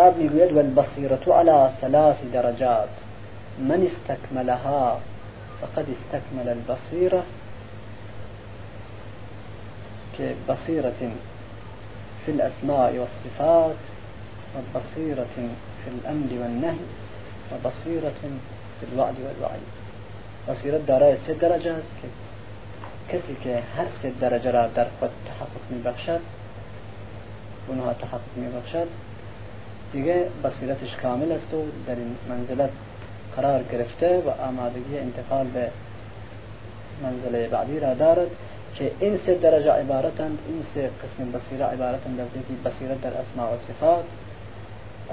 بعد میگوید والبصیرة على ثلاث درجات. من استکملها فقد استكمل البصيرة كبصيرة في الأسماء والصفات وبصيرة في الأمر والنهي وبصيرة في الوعد والوعيد بصیرت دارای سه درجة است که کسی که هر سه درجه را در خود تحقق می بخشد اونها تحقق می بخشد دیگه بصیرتش کامل است و در این منزلت قرار گرفته و آمادگی انتقال به منزله بعدی را دارد که این سه درجه عبارتند این سه قسم بصیره عبارتند از یکی بصیرت در اسماء و صفات.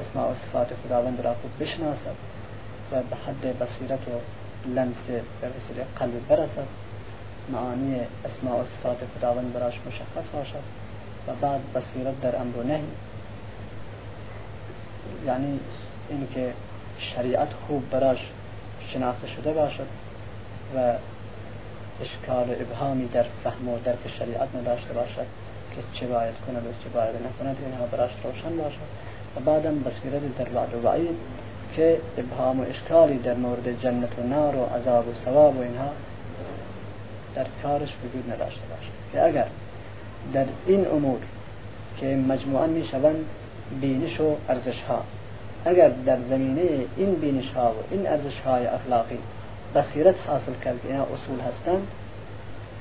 اسماء و صفات خداوند را خود بشناسد و به حد بصیرت و لمس به وسیله قلب برسد. معانی اسماء و صفات خداوند براش مشخص باشد و بعد بصیرت در امر و نهی. یعنی اینکه شریعت خوب براش شناخته شده باشد و اشکال ابهامی در فهم و درک شریعت نداشته باشد که چه باید کند و چه باید نکند اینها براش روشن باشد. و بعدم بصیرت در وعد و وعید که ابهام و اشکالی در مورد جنت و نار و عذاب و ثواب و اینها در کارش وجود نداشته باشد. که اگر در این امور که مجموعا می شوند بینش و ارزش ها اگر در زمینه این بینش ها و این ارزش های اخلاقی بصیرت حاصل کرد که اصول هستند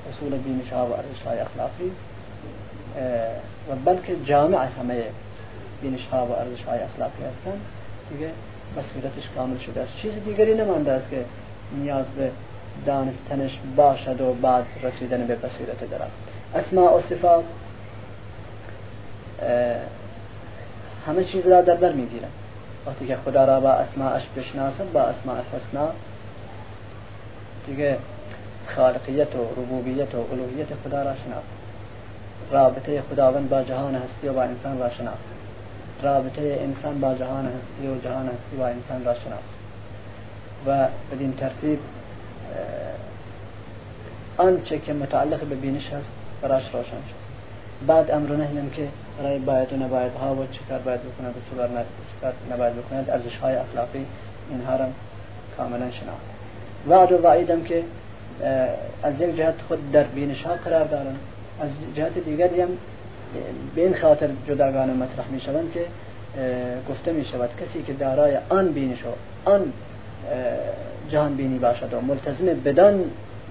اصول بینش ها و ارزش های اخلاقی و بلکه جامع همه بینش ها و ارزش های اخلاقی هستند دیگه بصیرتش کامل شده است. چیز دیگری نمانده است که نیاز به دانستنش باشد و بعد رسیدن به بصیرت دارد اسماء و صفات همه چیز را در بر می‌گیرن وقتی که خدا را با اسماءش بشناسد با اسماء حسنا دیگه خالقیت و ربوبیت و الوهیت خدا را شناخت. رابطه خداوند با جهان هستی و با انسان را شناخت. رابطه انسان با جهان هستی و جهان هستی با انسان را شناخت. و بدین ترتیب آنچه که متعلق به بینش هست براش روشن شد. بعد امر نهیم که برای باید و نباید ها و چکار باید بکند و چکار نباید بکند ارزش های اخلاقی اینها را کاملا شناخت. وعد و وعیدم که از یک جهت خود در بینش ها قرار دارن از جهت دیگری هم به این خاطر جداگانه مطرح می شوند که گفته می شود کسی که دارای آن بینش و آن جهان بینی باشد و ملتزم بدان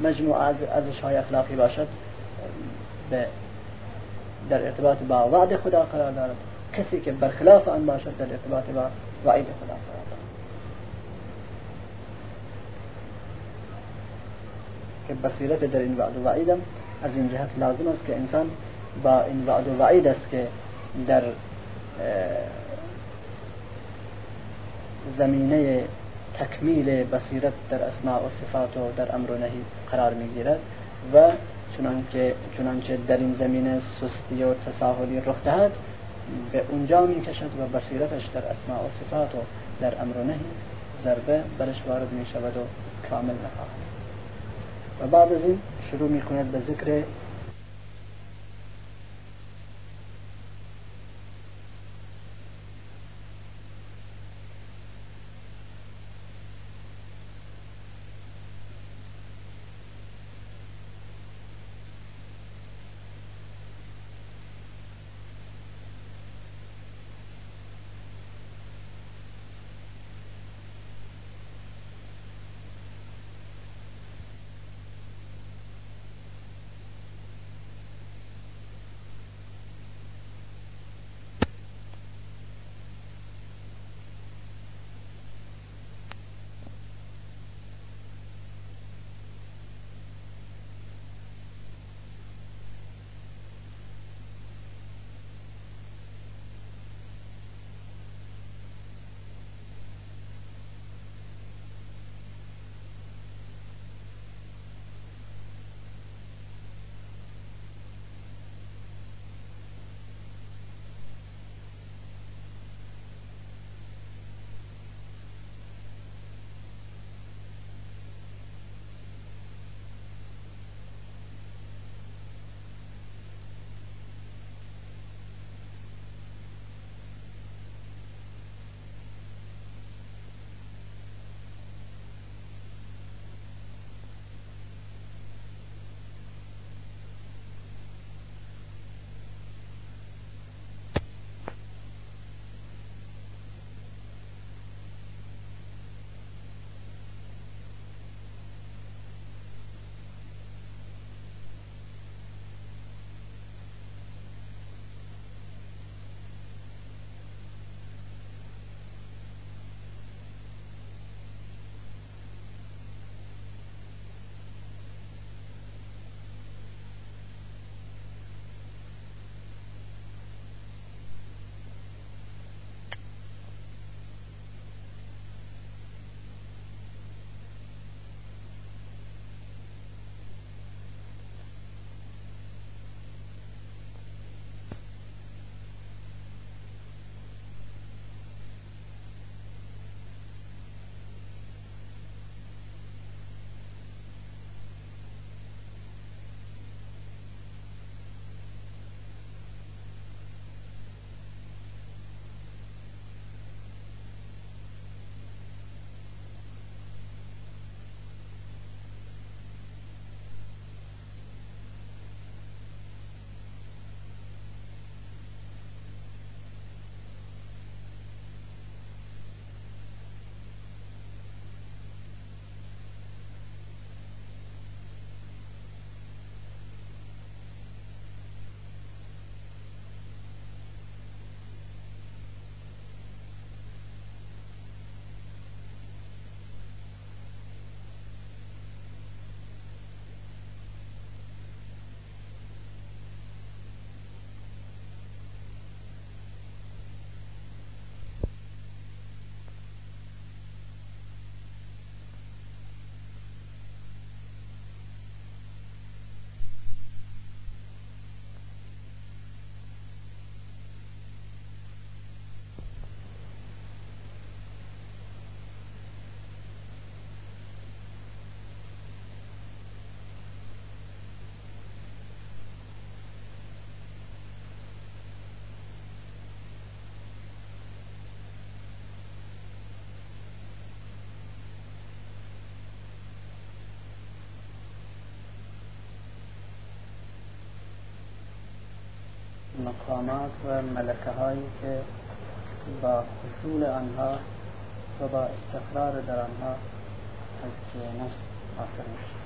مجموعه از ارزش های اخلاقی باشد به در ارتباط با وعد خدا قرار دارد. کسی که برخلاف آن باشد در ارتباط با وعید خدا قرار دارد. که بصیرت در این وعد و وعیدم از این جهت لازم است که انسان با این وعد و وعید است که در زمینه تکمیل بصیرت در اسماء و صفات و در أمر و نهی قرار میگیرد و چنانکه چنانچه در این زمینه سستی و تساهلی رخ دهد به اونجا می کشد و بصیرتش در اسماء و صفات و در امر و نهی ضربه برش وارد می شود و کامل نخواهد. و بعد از این شروع می کند به ذکر مقامات و ملکه هایی که با حصول آنها و با استقرار در آنها تزکیه نفس حاصل میشه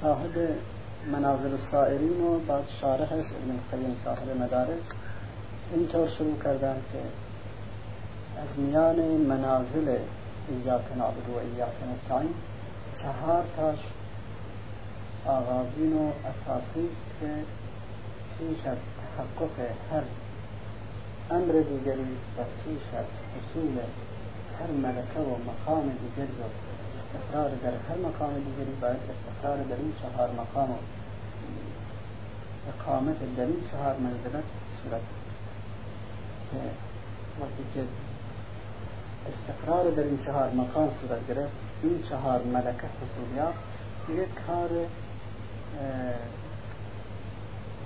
صاحب منازل السائرین و بعد شارحش ابن القیم صاحب مدارک اینطور شروع کردن که از میان منازل ایاک نعبد و ایاک نستعین چهار تاش آغازین و اساسی که پیش از تحقق هر امر دیگری و پیش از حصول هر ملکه و مقام دیگری و استقرار در هر مقام دیگری باید استقرار در این چهار مقام و اقامت در این چهار منزلت صورت. که وقتی که استقرار در این چهار مقام صورت گرفت این چهار ملکه حصولیات دیگه کار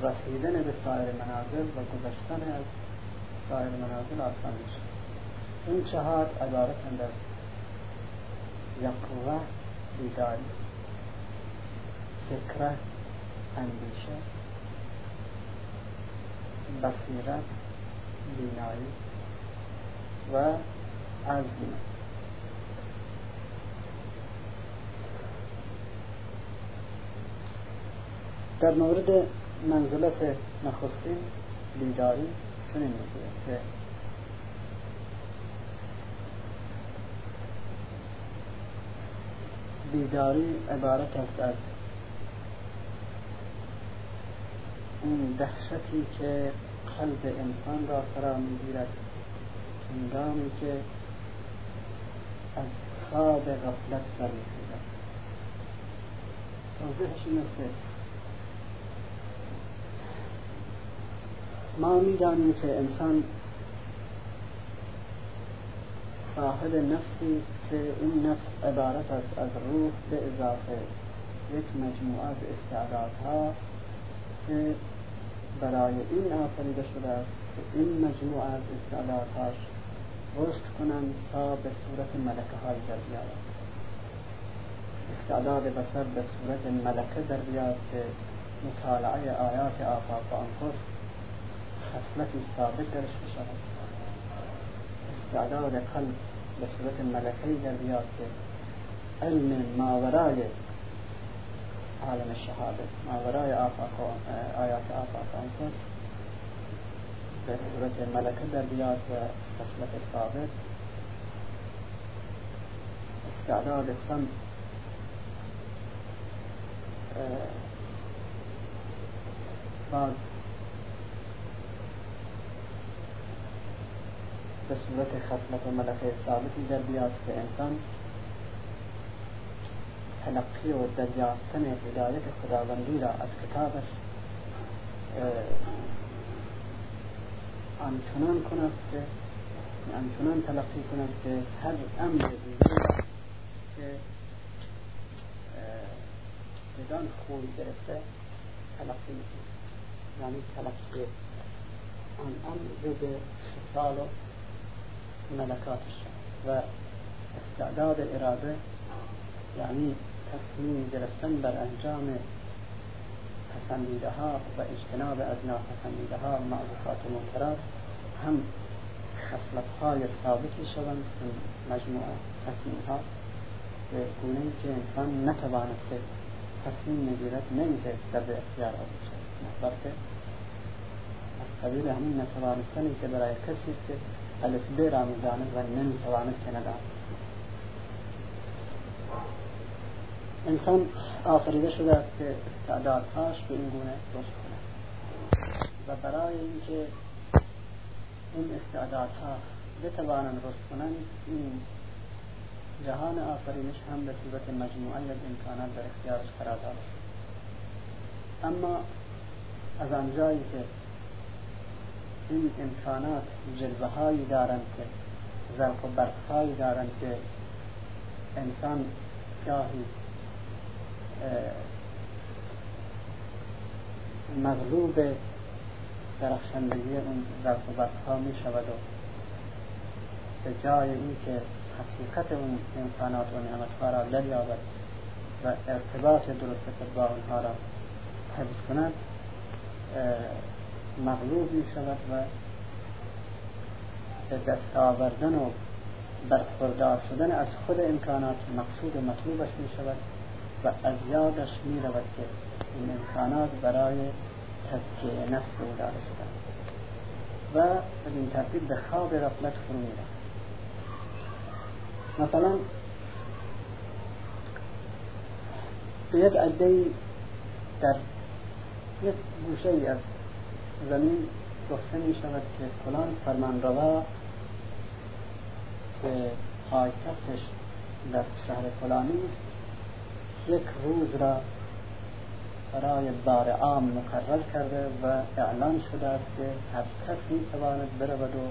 رسیدن به سایر منازل و گذشتن از سایر منازل آسان میشه این چهار عبارتند از یقوه بیداری فکره اندیشه بصیرت بینایی و عزم در مورد منزلت نخستین بیداری چنین می‌گوید که بیداری عبارت است از اون دهشتی که قلب انسان را فرا می‌گیرد. هنگامی که از خواب غفلت برمیخیزد توضیحش این ما می‌دانیم که انسان صاحب نفسی است که این نفس عبارت است از روح به اضافه. یک مجموعه از استعدادها که برای این آفریده شده است که این مجموعه از استعدادهاش رشد کنند تا به صورت ملکه های در بیاید استعداد بسر به صورت ملکه در بیاد که مطالعه آیات آفاق و انفس خصلتی ثابت درش بشود استعداد قلب به صورت ملکه در بیاد که علم ماورای عالم الشهادة ماورای آفاق و آیات آفاق و انفس به صورت ملکه در بیاد و خصلت ثابت. استعداد سم باز به صورت خصلت ملکه ثابتی در بیاد که انسان تلقی و دریافتن هدایت خداوندی را از کتابش آنچنان کند که آنچنان تلقی کند که هر امر دیگری که بدان خوی گرفته تلقی می‌کند. یعنی تلقی آن امر جز خصال و ملکاتش و استعداد اراده یعنی تصمیم گرفتن بر انجام پسندیده ها و اجتناب از ناپسندیده ها معروفات و منکرات هم خصلت های ثابتی شوند. مجموعه تصمیم ها به گونه که انسان نتواند که تصمیم میگیرد نمیشه در به اختیار از شد که از قبیل همین نتوانستنی که برای کسی که الف را میداند و نمیتواند که نداند. انسان آفریده شده است که استعدادهاش به این گونه رشد کنه. و برای اینکه این استعدادها بتوانند رشد کنند این جهان آفرینش هم به صورت مجموعه از امکانات در اختیارش قرار داده اما از آنجایی که این امکانات جلوه هایی دارند که زرق و برق هایی دارند که انسان گاهی مغلوب درخشندگی اون ظرف و ها می شود و به جای اینکه حقیقت اون امکانات و نعمتها را دریابد و ارتباط درست با آنها را حفظ کند مغلوب می شود و به دست آوردن و برخوردار شدن از خود امکانات مقصود و مطلوبش می شود و از یادش می رود که این امکانات برای تزکیه نفس او داده شدن و به این ترتیب به خواب رفلت فرو می مثلا یک عده در یک گوشه ای از زمین گفته می شود که فلان فرمانروا که پایتختش در شهر فلانی است. یک روز را برای بار عام مقرر کرده و اعلان شده است که هر کس می تواند برود و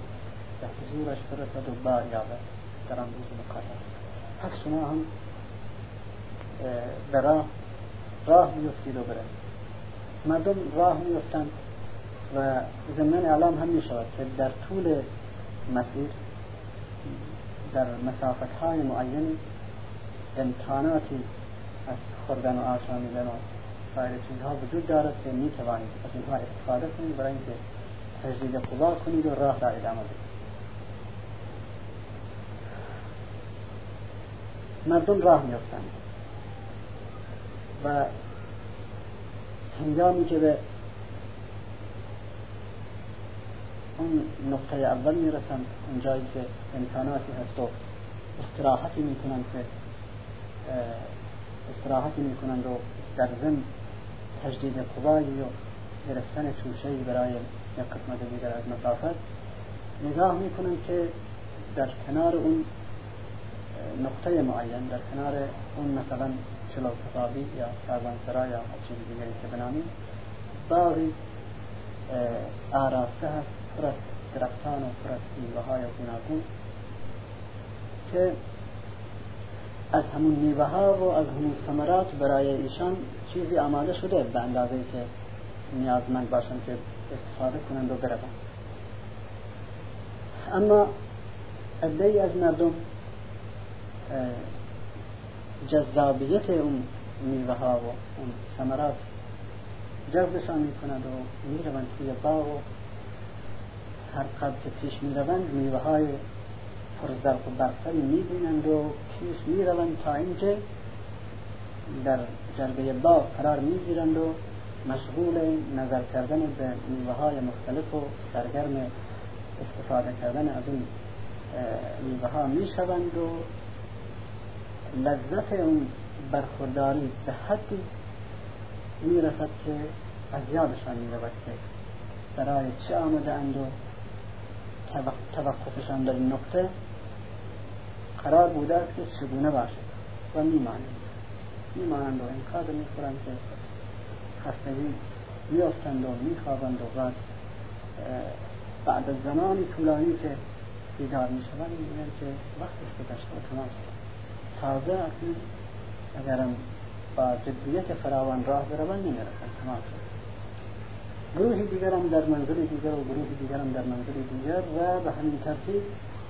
به حضورش برسد و بار یابد در آن روز مقرر. پس شما هم به راه راه میفتید و برد مردم راه میفتند و ضمن اعلام هم می شود که در طول مسیر در مسافت های معین امکاناتی از خوردن و آشامیدن و سایر چیزها وجود دارد که می توانید از اینها استفاده کنید برای اینکه تجدید قوا کنید و راه را ادامه بدید. مردم راه میافتند و هنگامی که به اون نقطه اول می‌رسند اونجایی که امکاناتی هست و استراحتی می‌کنند که استراحتی می‌کنند و در ضمن تجدید قوایی و گرفتن توشهی برای یک قسمت دیگر از مسافت نگاه می‌کنند که در کنار اون نقطه معین در کنار اون مثلا چلو کتابی یا کاروانسرا یا چیز دیگری که بنامیم باقی آراسته هست پر درختان و پر از های که از همون میوه ها و از همون ثمرات برای ایشان چیزی آماده شده به اندازه که نیازمند باشند که استفاده کنند و بروند. اما عده از مردم جذابیت اون میوه ها و اون ثمرات جذبشان می کند و می روند توی باغ و هر قد که پیش می روند میوه های پرزرق و برتری می بینند و پیش می روند تا اینکه در جربه باغ قرار می گیرند و مشغول نظر کردن به میوه های مختلف و سرگرم استفاده کردن از اون میوه ها می شوند و لذت اون برخورداری به حدی می رسد که از یادشان می رود که برای چه آمده اند و توقفشان در نقطه قرار بوده است که چگونه باشد و می مانند می مانند و اینقدر می خورند که خستگی می افتند و می خوابند و بعد بعد از زمانی طولانی که بیدار می شوند می که وقتش گذشته و تمام شد. تازه اکنون اگرم با جدیت فراوان راه بروند نمی‌رسند. تمام شد. گروهی دیگرم در منزل دیگر و گروهی دیگرم در منزل دیگر و به همین ترتیب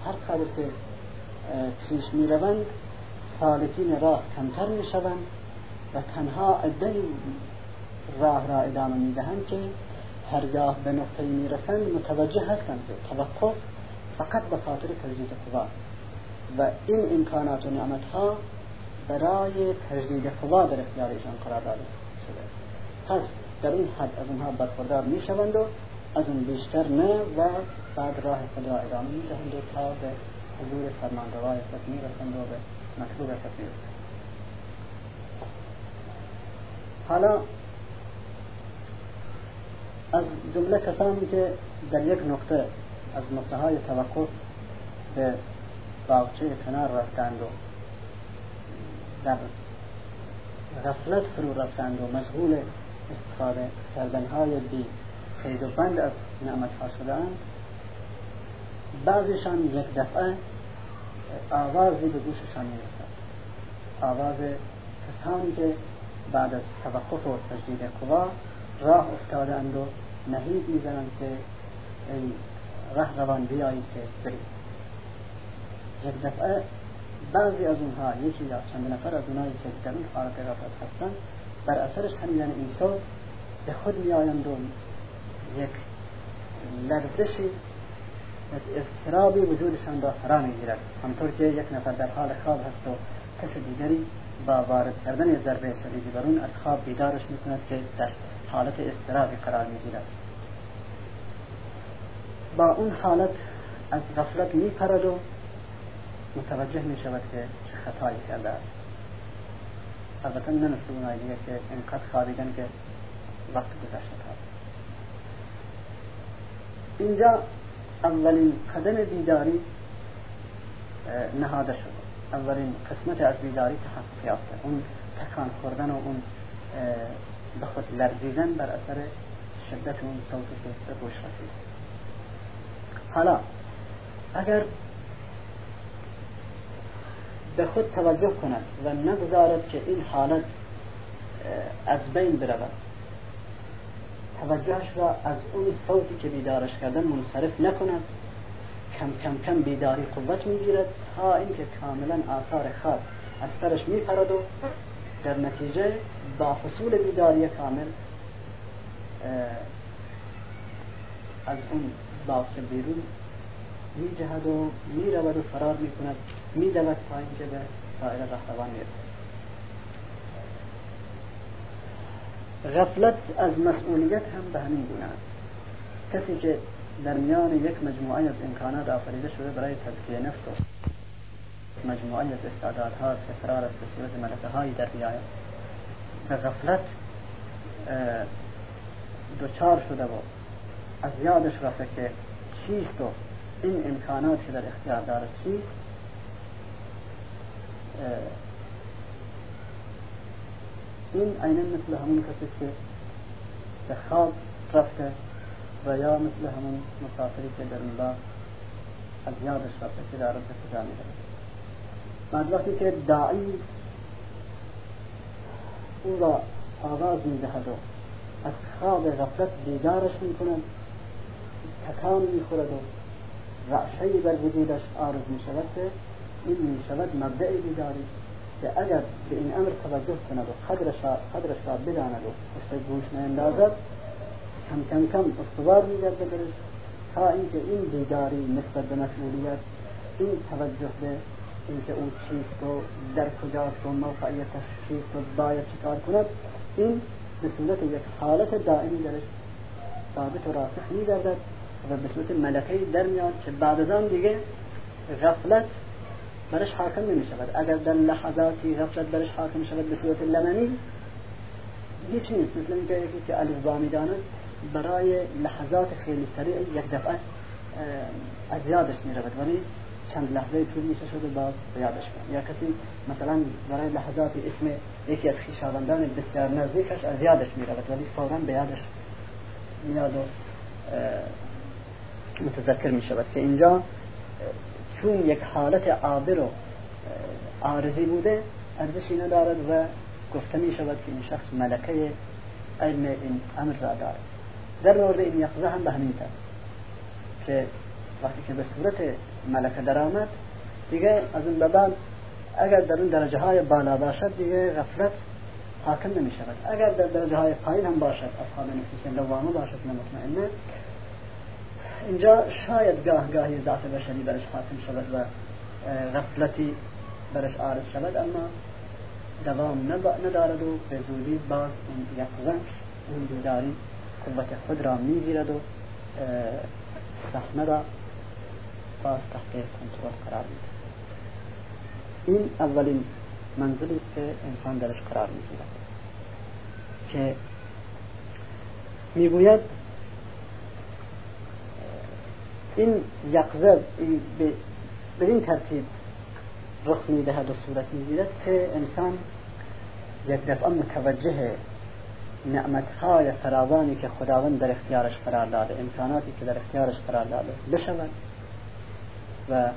هر قدر که پیش می روند سالکین راه کمتر می شوند و تنها عده راه را ادامه می دهند که هرگاه به نقطه می رسند متوجه هستند که توقف فقط به خاطر تجدید قواست و این امکانات و نعمت ها برای تجدید قوا در اختیار ایشان قرار داده شده. پس در این حد از اونها برخوردار می شوند و از اون بیشتر نه و بعد راه خدا ادامه می دهند تا به حضور فرمان روای خود می رسند و به مطلوب خود حالا از جمله کسانی که در یک نقطه از نقطه های توقف به باغچه کنار رفتند و در غفلت فرو رفتند و مشغول استفاده کردن های بی خید و بند از نعمت ها شدند بعضیشان یک دفعه آوازی به گوششان می‌رسد. آواز کسانی که بعد از توقف و تجدید قوا راه افتادند و نهید می‌زنند که ای ره روان بیایید که برید. یک دفعه بعضی از اونها یکی یا چند نفر از اونهایی که در این حالت غفلت هستن بر اثرش همین یعنی انسان به خود می آیند و یک لرزشی اضطرابی وجودشان را فرا می‌گیرد. همطور که یک نفر در حال خواب هست و کس دیگری با وارد کردن ضربه شدیدی بر از خواب بیدارش می‌کند که در حالت اضطرابی قرار می‌گیرد. با اون حالت از غفلت میپرد و متوجه می شود که چه خطایی کرده است. البته نه مثل اونایی دیگه که اینقدر خوابیدن که وقت گذشته اینجا اولین قدم بیداری نهاده شد اولین قسمت از بیداری تحقق یافته. اون تکان خوردن و اون به خود لرزیدن بر اثر شدت اون صوتی که به گوش رسید. حالا اگر به خود توجه کند و نگذارد که این حالت از بین برود توجهش را از اون صوتی که بیدارش کردن منصرف نکند. کم کم کم بیداری قوت می‌گیرد تا اینکه کاملا آثار خواب از سرش میپرد و در نتیجه با حصول بیداری کامل از اون باغچه بیرون می جهد و می رود و فرار می کند می دود تا اینکه به سایر رهروان می‌رسد. غفلت از مسئولیت هم به همین گونه است. کسی که در میان یک مجموعه از امکانات آفریده شده برای تزکیه نفس مجموعه از استعدادها که قرار است به صورت ملکه هایی در بیاید. به غفلت دچار شده و از یادش رفته که چیست و این امکانات که در اختیار دارد چیست؟ این عینا مثل همون کسی که به خواب رفته و یا مثل همون مسافری که در اون از یادش رفته که دارد به کجا می‌رود بعد که داعی او را آغاز می‌دهد و از خواب غفلت بیدارش می‌کند تکان می‌خورد و رعشهی بر وجودش آرز می‌شود که این می‌شود مبدع بیداری. که اگر به این امر توجه کند و قدرش را, بداند و پشت گوش نیندازد کم کم کم استوار میگرده برش تا اینکه این بیداری نسبت به مسئولیت این توجه به اینکه او چیست و در کجاست و موقعیتش چیست و باید چیکار کند این به صورت یک حالت دائمی درش ثابت و راسخ میگردد و به صورت ملکه در میاد که بعد از آن دیگه غفلت برش حاکم نمی شود اگر در لحظاتی غفلت برش حاکم شود به صورت لمنی هیچ نیست. مثل اینکه یکی که الف با میداند برای لحظات خیلی سریع یک دفعه از یادش می رود ولی چند لحظه طول میشه شده باز یادش یا کسی مثلا برای لحظات اسم یکی از خیشاوندان بسیار نزدیکش از یادش می رود ولی فورا به یادش میاد و متذکر می شود که اینجا چون یک حالت عابر و عارضی بوده ارزشی ندارد و گفته می شود که این شخص ملکه علم این امر را دارد. در مورد این یقظه هم به همین که وقتی که به صورت ملکه درآمد دیگه از اون بعد اگر در اون درجه های بالا باشد دیگه غفلت حاکم نمی شود. اگر در درجه های پایین هم باشد اصحاب نفیس لوامه باشد نمطمئنه اینجا شاید گاه گاهی ذات بشری برش حاکم شود و غفلتی برش عارض شود اما دوام ندارد و به زودی باز اون یقظه اون بیداری قوت خود را میگیرد و صحنه را باز تحت کنترل قرار میده این اولین منزلی است که انسان درش قرار میگیرد که میگوید این یقظه به این ترتیب رخ می‌دهد و صورت می‌گیرد که انسان یک دفعه متوجه نعمتهای فراوانی که خداوند در اختیارش قرار داده امکاناتی که در اختیارش قرار داده بشود و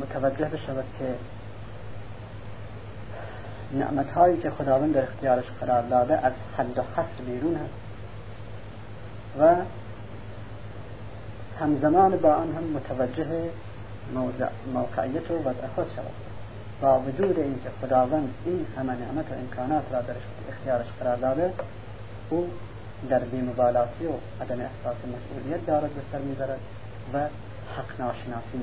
متوجه بشود که نعمتهایی که خداوند در اختیارش قرار داده از حد و حصر بیرون است. و همزمان با آن هم متوجه موقعیت و وضع خود شود. با وجود اینکه خداوند این همه نعمت و امکانات را در اختیارش قرار داده او در بیمبالاتی و عدم احساس مسئولیت دارد به سر می‌برد و حق ناشناسی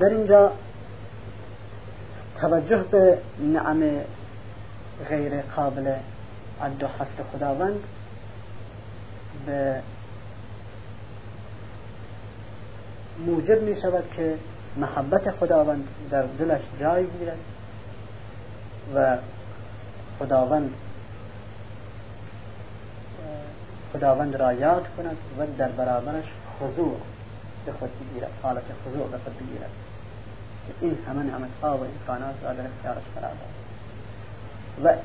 در اینجا توجه به نعم غیر قابل عد و حست خداوند به موجب می شود که محبت خداوند در دلش جای گیرد و خداوند خداوند را یاد کند و در برابرش خضوع به خود بگیرد حالت خضوع به خود بگیرد. این همه نعمت ها و امکانات را در اختیارش قرار داد. و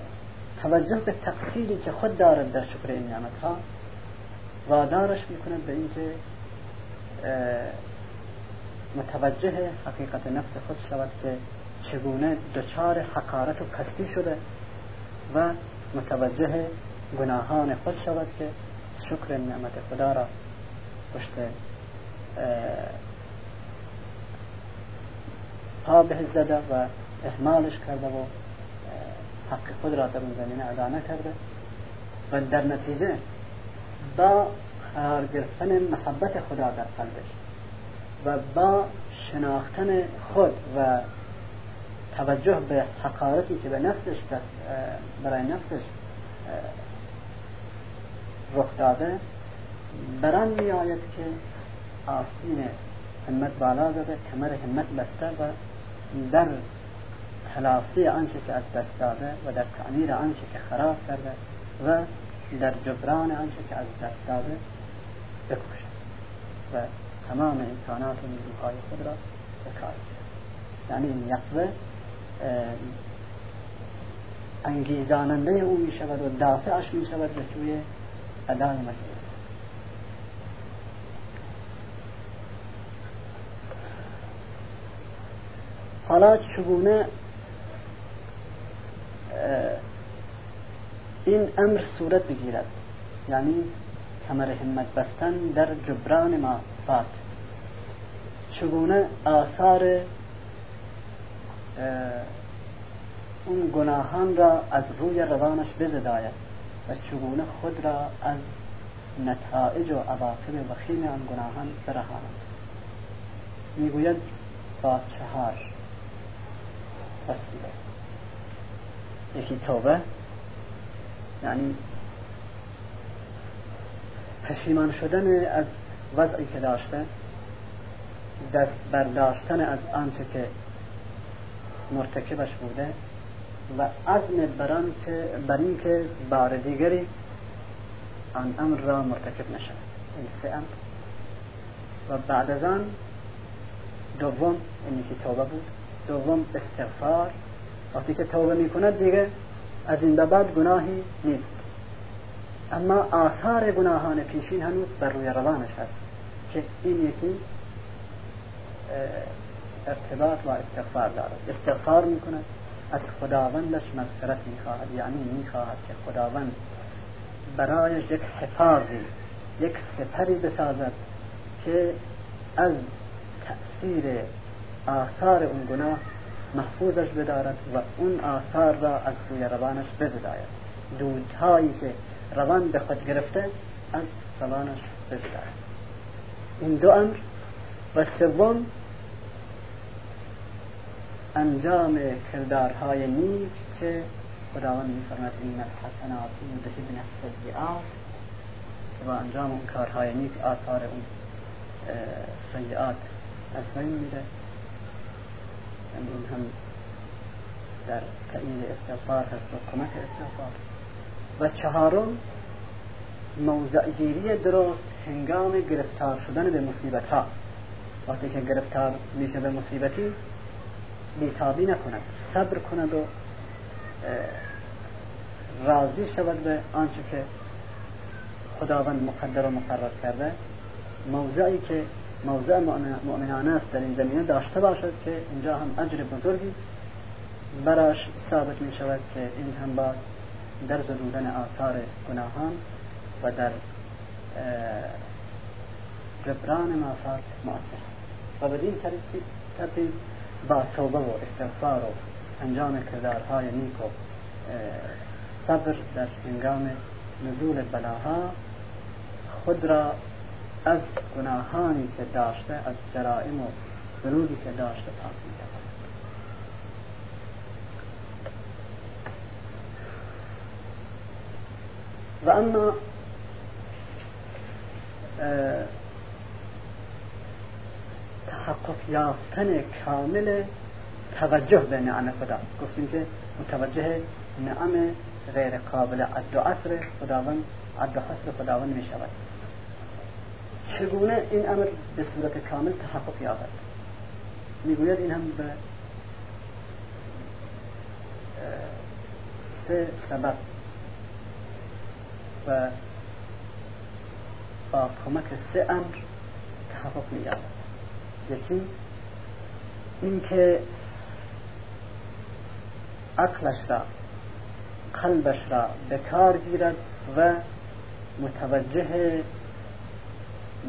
توجه به تقصیری که خود دارد در شکر این نعمت ها وادارش می‌کند به اینکه متوجه حقیقت نفس خود شود که چگونه دچار حقارت و پستی شده و متوجه گناهان خود شود که شکر نعمت خدا را پشت پا به زده و احمالش کرده و حق خود را در اون زمینه ادا نکرده و در نتیجه با قرار گرفتن محبت خدا در قلبش و با شناختن خود و توجه به حقارتی که به نفسش برای نفسش رخ داده بران می آید که آستین همت بالا زده کمر همت بسته و در تلافی آنچه که از دست داده و در تعمیر آنچه که خراب کرده و در جبران آنچه که از دست داده بکوشد و تمام امکانات و نیروهای خود را به یعنی این یقظه انگیزاننده او می شود و دافعش می شود به سوی ادای مسئله حالا چگونه این امر صورت بگیرد. یعنی کمر همت بستن در جبران ما فات چگونه آثار اون گناهان را از روی روانش بزداید و چگونه خود را از نتائج و عواقب وخیم آن گناهان برهاند می‌گوید با چهار وسیله یکی توبه. یعنی پشیمان شدن از وضعی که داشته دست برداشتن از آنچه که مرتکبش بوده و عزم بران که بر این که بار دیگری آن امر را مرتکب نشد این سه امر. و بعد از آن دوم اینی که توبه بود دوم استغفار وقتی که توبه می‌کند دیگه از این به بعد گناهی نیست. اما آثار گناهان پیشین هنوز بر روی روانش هست که این یکی ارتباط با استغفار دارد. استغفار می‌کند از خداوندش مغفرت می‌خواهد. یعنی می‌خواهد که خداوند برایش یک حفاظی یک سپری بسازد که از تأثیر آثار اون گناه محفوظش بدارد و اون آثار را از روی روانش بزداید. دودهایی که روان به خود گرفته از روانش بزداید. این دو امر و سوم انجام کردارهای نیک که خداوند میفرماید این الحسنات یذهبن السیئات با انجام اون کارهای نیک آثار اون سیئات از بین میره این هم در تأیید استغفار هست و کمک استغفار. و چهارم موضعگیری درست هنگام گرفتار شدن به مصیبت ها وقتی که گرفتار میشه به مصیبتی بیتابی نکند صبر کند و راضی شود به آنچه که خداوند مقدر و مقرر کرده. موضعی که موضع مؤمنانه است در این زمینه داشته باشد که اینجا هم اجر بزرگی براش ثابت می شود که این هم با در زدودن آثار گناهان و در جبران ما فات مؤثر. و بدین ترتیب با توبه و استغفار و انجام کردارهای نیک و صبر در هنگام نزول بلاها خود را از گناهانی که داشته از جرائم و ذنوبی که داشته پاک می‌کرد و اما تحقق یافتن کامل توجه به نعم خدا. گفتیم که متوجه نعم غیر قابل عد و عصر خداوند عد و خداوند می شود چگونه این أمر به صورت کامل تحقق یابد؟ میگوید این هم به سه سبب و با کمک سه أمر تحقق مییابد. یکی اینکه عقلش را قلبش را به کار گیرد و متوجه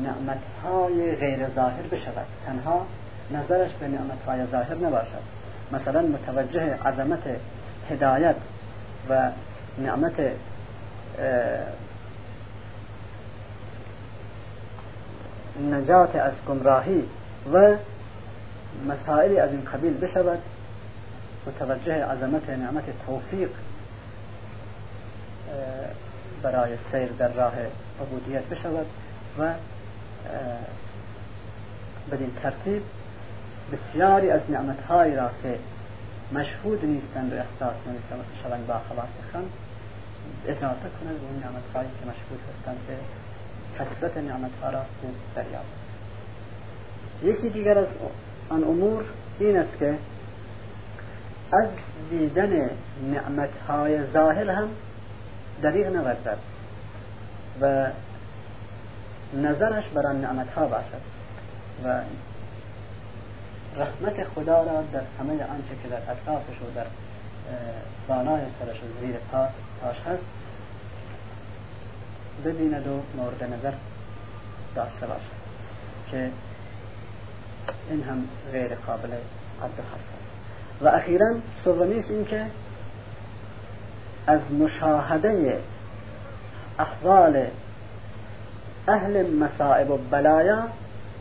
نعمتهای غیر ظاهر بشود. تنها نظرش به نعمتهای ظاهر نباشد. مثلا متوجه عظمت هدایت و نعمت نجات از گمراهی و مسائل از این قبیل بشود. متوجه عظمت نعمت توفیق برای سیر در راه عبودیت بشود و بدین ترتیب بسیاری از نعمتهایی را که مشهود نیستند و احساس نمی‌شوند با خبر بخند اضافه کند به اون نعمتهایی که مشهود هستند که کسرت نعمتها را خوب دریابد یکی دیگر از آن امور این است که از دیدن نعمتهای ظاهر هم دریغ نورزد و نظرش بر آن نعمتها باشد. و رحمت خدا را در همه آنچه که در اطرافش و در بالای سرش و زیر پاش هست ببیند و مورد نظر داشته باشد که این هم غیر قابل عد هست و اخیرا سومیش این که از مشاهده احوال اهل مصائب و بلایا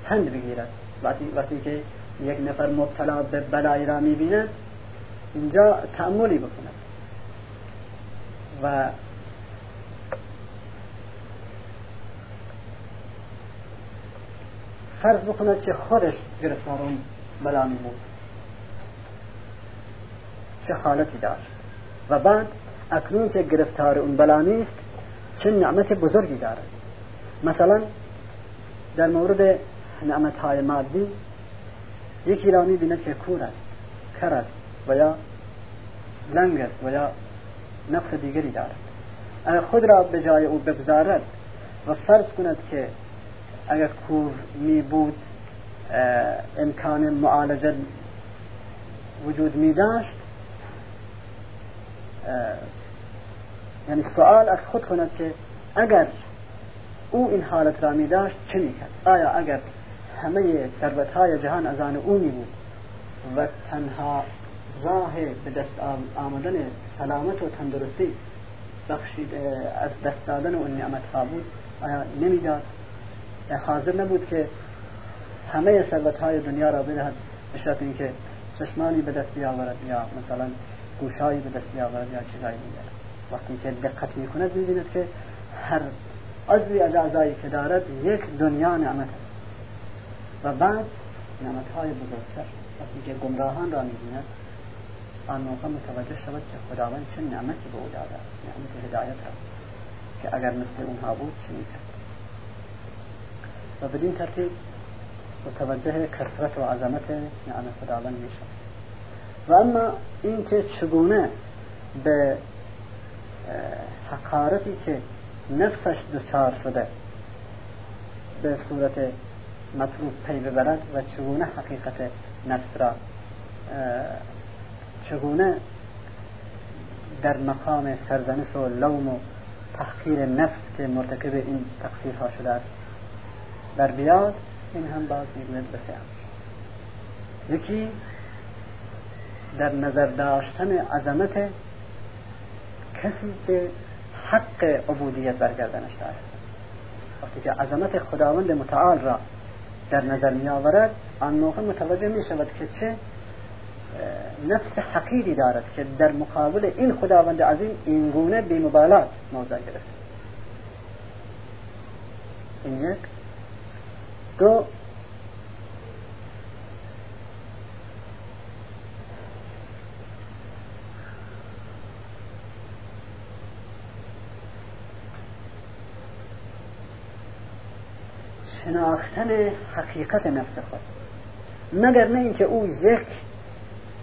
پند بگیرد وقتی, وقتی که یک نفر مبتلا به بلایی را می‌بیند اینجا تعملی بکند و فرض بکند که خودش گرفتار اون بلا میمود چه حالتی داشت؟ و بعد اکنون که گرفتار اون بلا نیست چه نعمت بزرگی دارد؟ مثلا در مورد نعمت های مادی یکی را می بیند که کور است کر است و یا لنگ است و یا نقص دیگری دارد. اگر خود را به جای او بگذارد و فرض کند که اگر کور می بود امکان معالجه وجود می داشت یعنی سوال از خود کند که اگر او این حالت را می داشت چه می کرد؟ آیا اگر همه ثروت های جهان از آن او می بود و تنها راه به دست آمدن سلامت و تندرستی بخشید از دست دادن اون نعمت ها بود آیا نمی‌داد حاضر نبود که همه ثروت های دنیا را بدهد به اینکه چشمانی به دست بیاورد یا مثلا گوشایی به دست بیاورد یا چیزایی دیگر. وقتی که دقت می‌کند می‌بیند که هر عضوی از اعضایی که دارد یک دنیا نعمت است. و بعد نعمت های بزرگتر وقتی که گمراهان را می‌بیند آن موقع متوجه شود که خداوند چه نعمتی به او داده نعمت هدایت هست که اگر مثل اونها بود چه می‌کرد. و بدین ترتیب متوجه کسرت و عظمت نعمت خداوند می‌شود. و اما اینکه چگونه به حقارتی که نفسش دچار شده. به صورت مطلوب پی ببرد و چگونه حقیقت نفس را چگونه در مقام سرزنش و لوم و تحقیر نفس که مرتکب این تقصیرها شده است بر بیاد این هم باز می‌گوید به یکی در نظر داشتن عظمت کسی که حق عبودیت برگردنش دارد وقتی که عظمت خداوند متعال را در نظر می آورد آن موقع متوجه می شود که چه نفس حقیقی دارد که در مقابل این خداوند عظیم این گونه مبالات موضع گرفت. این یک. دو شناختن حقیقت نفس خود. مگر نه اینکه او یک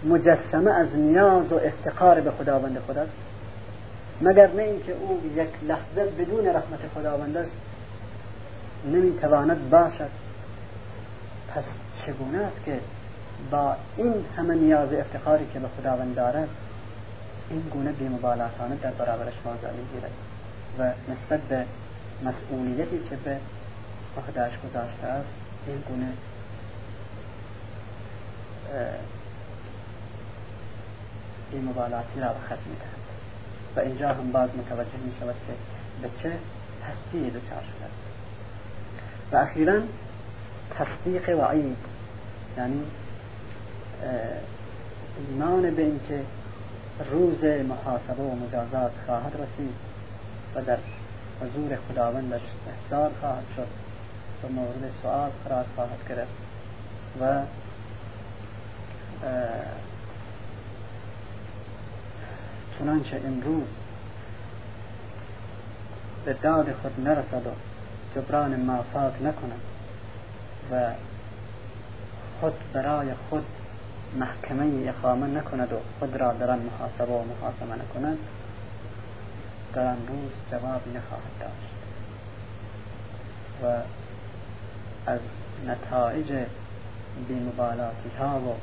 مجسمه از نیاز و افتقار به خداوند خود است؟ مگر نه اینکه او یک لحظه بدون رحمت خداوند است؟ نمی‌تواند باشد. پس چگونه است که با این همه نیاز افتخاری که به خداوند دارد این گونه بیمبالاتانه در برابرش موضع می‌گیرد و نسبت به مسئولیتی که به عهدهش گذاشته است. این گونه این مبالاتی را به خط می‌دهد. و اینجا هم باز متوجه می شود که به چه هستی دچار شده است. و اخیرا تصدیق وعید یعنی ایمان به اینکه روز محاسبه و مجازات خواهد رسید و در حضور خداوندش احضار خواهد شد. و مورد سؤال قرار خواهد گرفت و چنانچه امروز به داد خود نرسد و جبران مافات نکند و خود برای خود محکمه اقامه نکند و خود را در محاسبه و محاکمه نکند در آن روز جوابی نخواهد داشت. و از نتایج بیمبالاتی ها و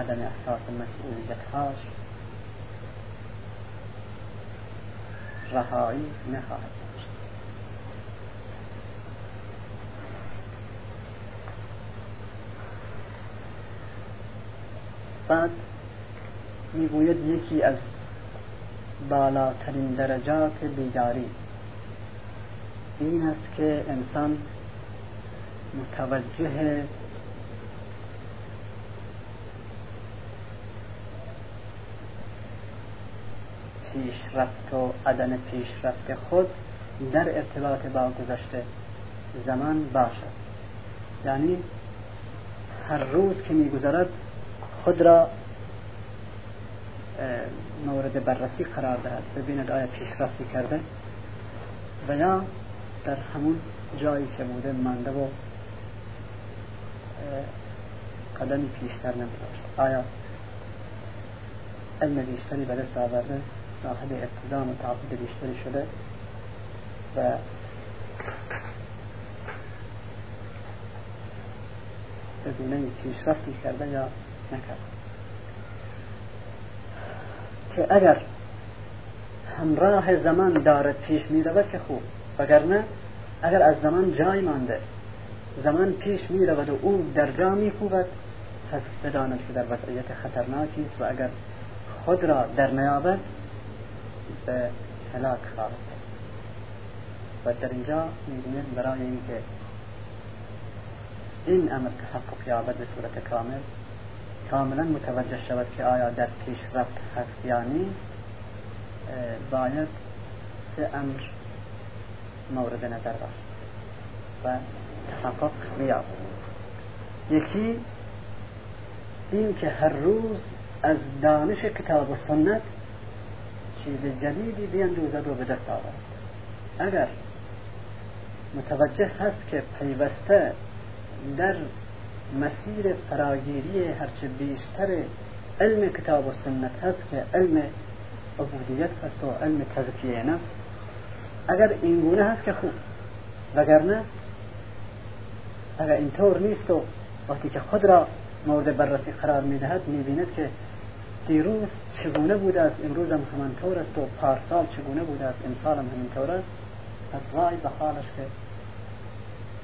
عدم احساس مسئولیت هاش رهایی نخواهد داشت. بعد می‌گوید یکی از بالاترین درجات بیداری این است که انسان متوجه پیشرفت و عدم پیشرفت خود در ارتباط با گذشته زمان باشد. یعنی هر روز که میگذرد خود را مورد بررسی قرار دهد. ببیند آیا پیشرفتی کرده و یا در همون جایی که بوده مانده و قدمی پیشتر نمیداشت آیا علم بیشتری به دست آورده صاحب اتزام و تعقید بیشتری شده؟ و به گونه پیشرفتی کرده یا نکرده؟ که اگر همراه زمان دارد پیش می که خوب وگرنه اگر از زمان جای مانده زمان پیش می رود و او در جا می خوبد پس بداند که در وضعیت خطرناکی است و اگر خود را در نیابد به هلاک خواهد و در اینجا می‌بینید برای اینکه این امر تحقق یابد به صورت کامل کاملا متوجه شود که آیا در پیشرفت هست یا باید سه امر مورد نظر باشد. و تحقق میاد یکی این که هر روز از دانش کتاب و سنت چیز جدیدی بیندوزد و به دست آورد. اگر متوجه هست که پیوسته در مسیر فراگیری هرچه بیشتر علم کتاب و سنت هست که علم عبودیت هست و علم تزکیه نفس اگر این گونه هست که خوب وگرنه اگر اینطور نیست و وقتی که خود را مورد بررسی قرار می‌دهد می‌بیند که دیروز چگونه بوده است امروز هم همانطور است و پارسال چگونه بوده است امسال هم همینطور است. از وای به که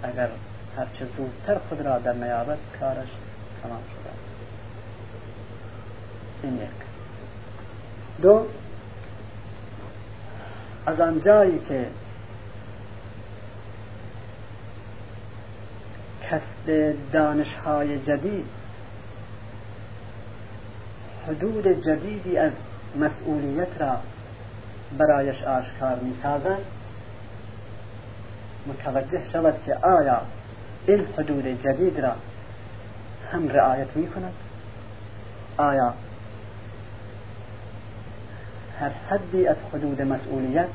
اگر هرچه زودتر خود را در نیابت کارش تمام شده این یک. دو از آنجایی که کسب دانش های جدید. حدود جدیدی از مسئولیت را برایش آشکار می سازد متوجه شود که آیا این حدود جدید را هم رعایت می کند آیا هر حدی از حدود مسئولیت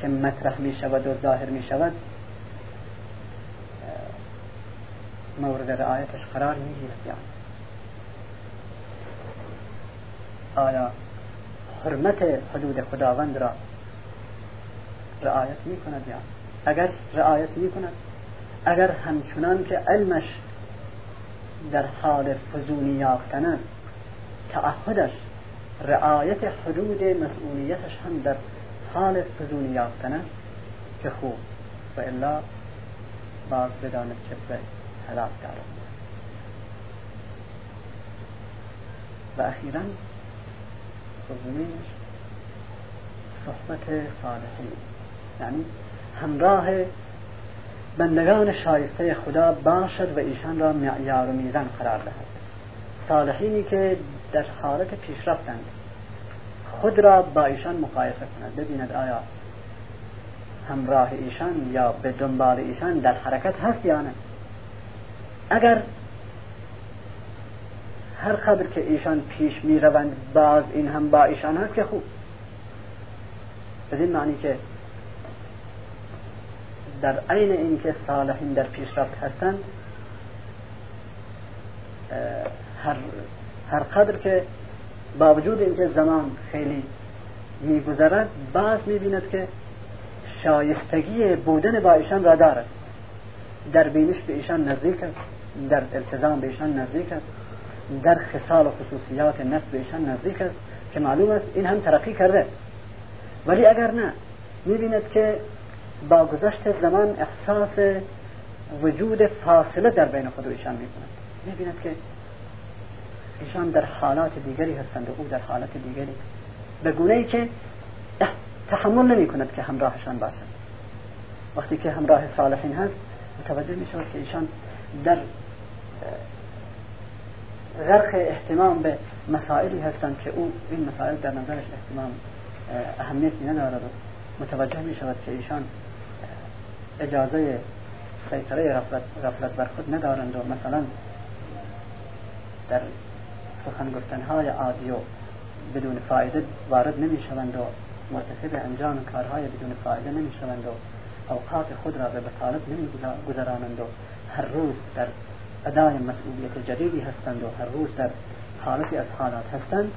که مطرح می شود و ظاهر می شود مورد رعایتش قرار می گیرد آیا حرمت حدود خداوند را رعایت می کند یا اگر رعایت می کند اگر همچنان که علمش در حال فزونی یافتن تعهدش رعایت حدود مسئولیتش هم در حال فزونی یافتن که خوب و الا باز بداند که هلاک دارد و اخیرا سومیش صحبت صالحین. یعنی همراه بندگان شایسته خدا باشد و ایشان را معیار و میزان قرار دهد. صالحینی که در حالت پیشرفتند خود را با ایشان مقایسه کند ببیند آیا همراه ایشان یا به دنبال ایشان در حرکت هست یا نه. اگر هر قدر که ایشان پیش می روند باز این هم با ایشان هست که خوب. به این معنی که در عین اینکه صالحین در پیشرفت هستند هر, هر قدر که با وجود اینکه زمان خیلی میگذرد باز می‌بیند که شایستگی بودن با ایشان را دارد. در بینش به ایشان نزدیک است در التزام به ایشان نزدیک است. در خصال و خصوصیات نفس به ایشان نزدیک است که معلوم است این هم ترقی کرده. ولی اگر نه می‌بیند که با گذشت زمان احساس وجود فاصله در بین خود ایشان می‌کند. می‌بیند که ایشان در حالات دیگری هستند و او در حالات دیگری. به گونه ای که تحمل نمی کند که همراهشان باشد. وقتی که همراه صالحین هست متوجه می شود که ایشان در غرق احتمام به مسائلی هستند که أو این مسائل در نظرش احتمام اهمیتی ندارد متوجه می شود که ایشان اجازه سیطره غفلت, غفلت بر خود ندارند و مثلا در سخن گفتنهای عادی و بدون فایده وارد نمی شوند و مرتکب انجام کارهای بدون فایده نمی شوند و اوقات خود را به بطالت نمی گذرانند و هر روز در ادای مسئولیت جدیدی هستند و هر روز در حالتی از حالات هستند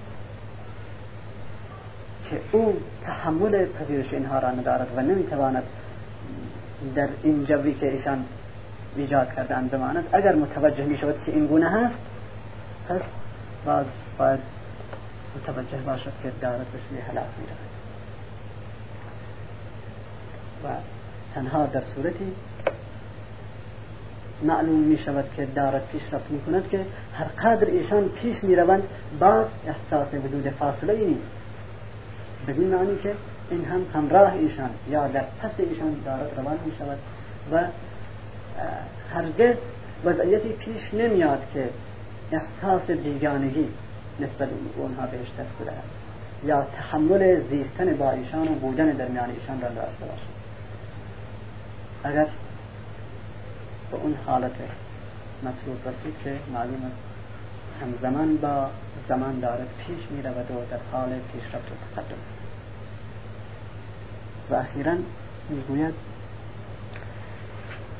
که او تحمل پذیرش اینها را ندارد و نمی‌تواند در این جوی که ایشان ایجاد کردن بماند. اگر متوجه می شود که این گونه هست پس باز باید متوجه باشد که دارد به هلاک می و تنها در صورتی معلوم می شود که دارد پیشرفت می کند که هر قدر ایشان پیش می روند باز احساس وجود فاصله ای نیست. بدین معنی که این هم همراه ایشان یا در پس ایشان دارد روان می شود و هرگز وضعیتی پیش نمیاد که احساس بیگانگی نسبت اونها بهش دست بدهد. یا تحمل زیستن با ایشان و بودن در میان ایشان را داشته باشد. اگر به اون حالت مطلوب رسید که معلوم همزمان با زمان دارد پیش می رود و در حال پیشرفت و تقدم. و اخیرا می‌گوید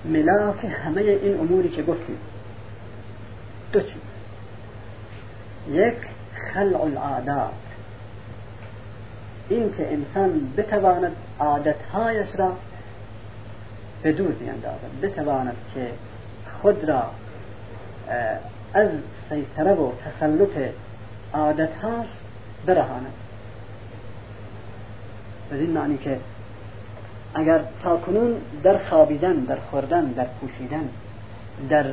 ملاک همه این اموری که گفتیم دو چیز. یک خلع العادات. این که انسان بتواند عادتهایش را به دور بیندازد بتواند که خود را از سیطره و تسلط عادتهاش برهاند. بدین معنی که اگر تا کنون در خوابیدن در خوردن در پوشیدن در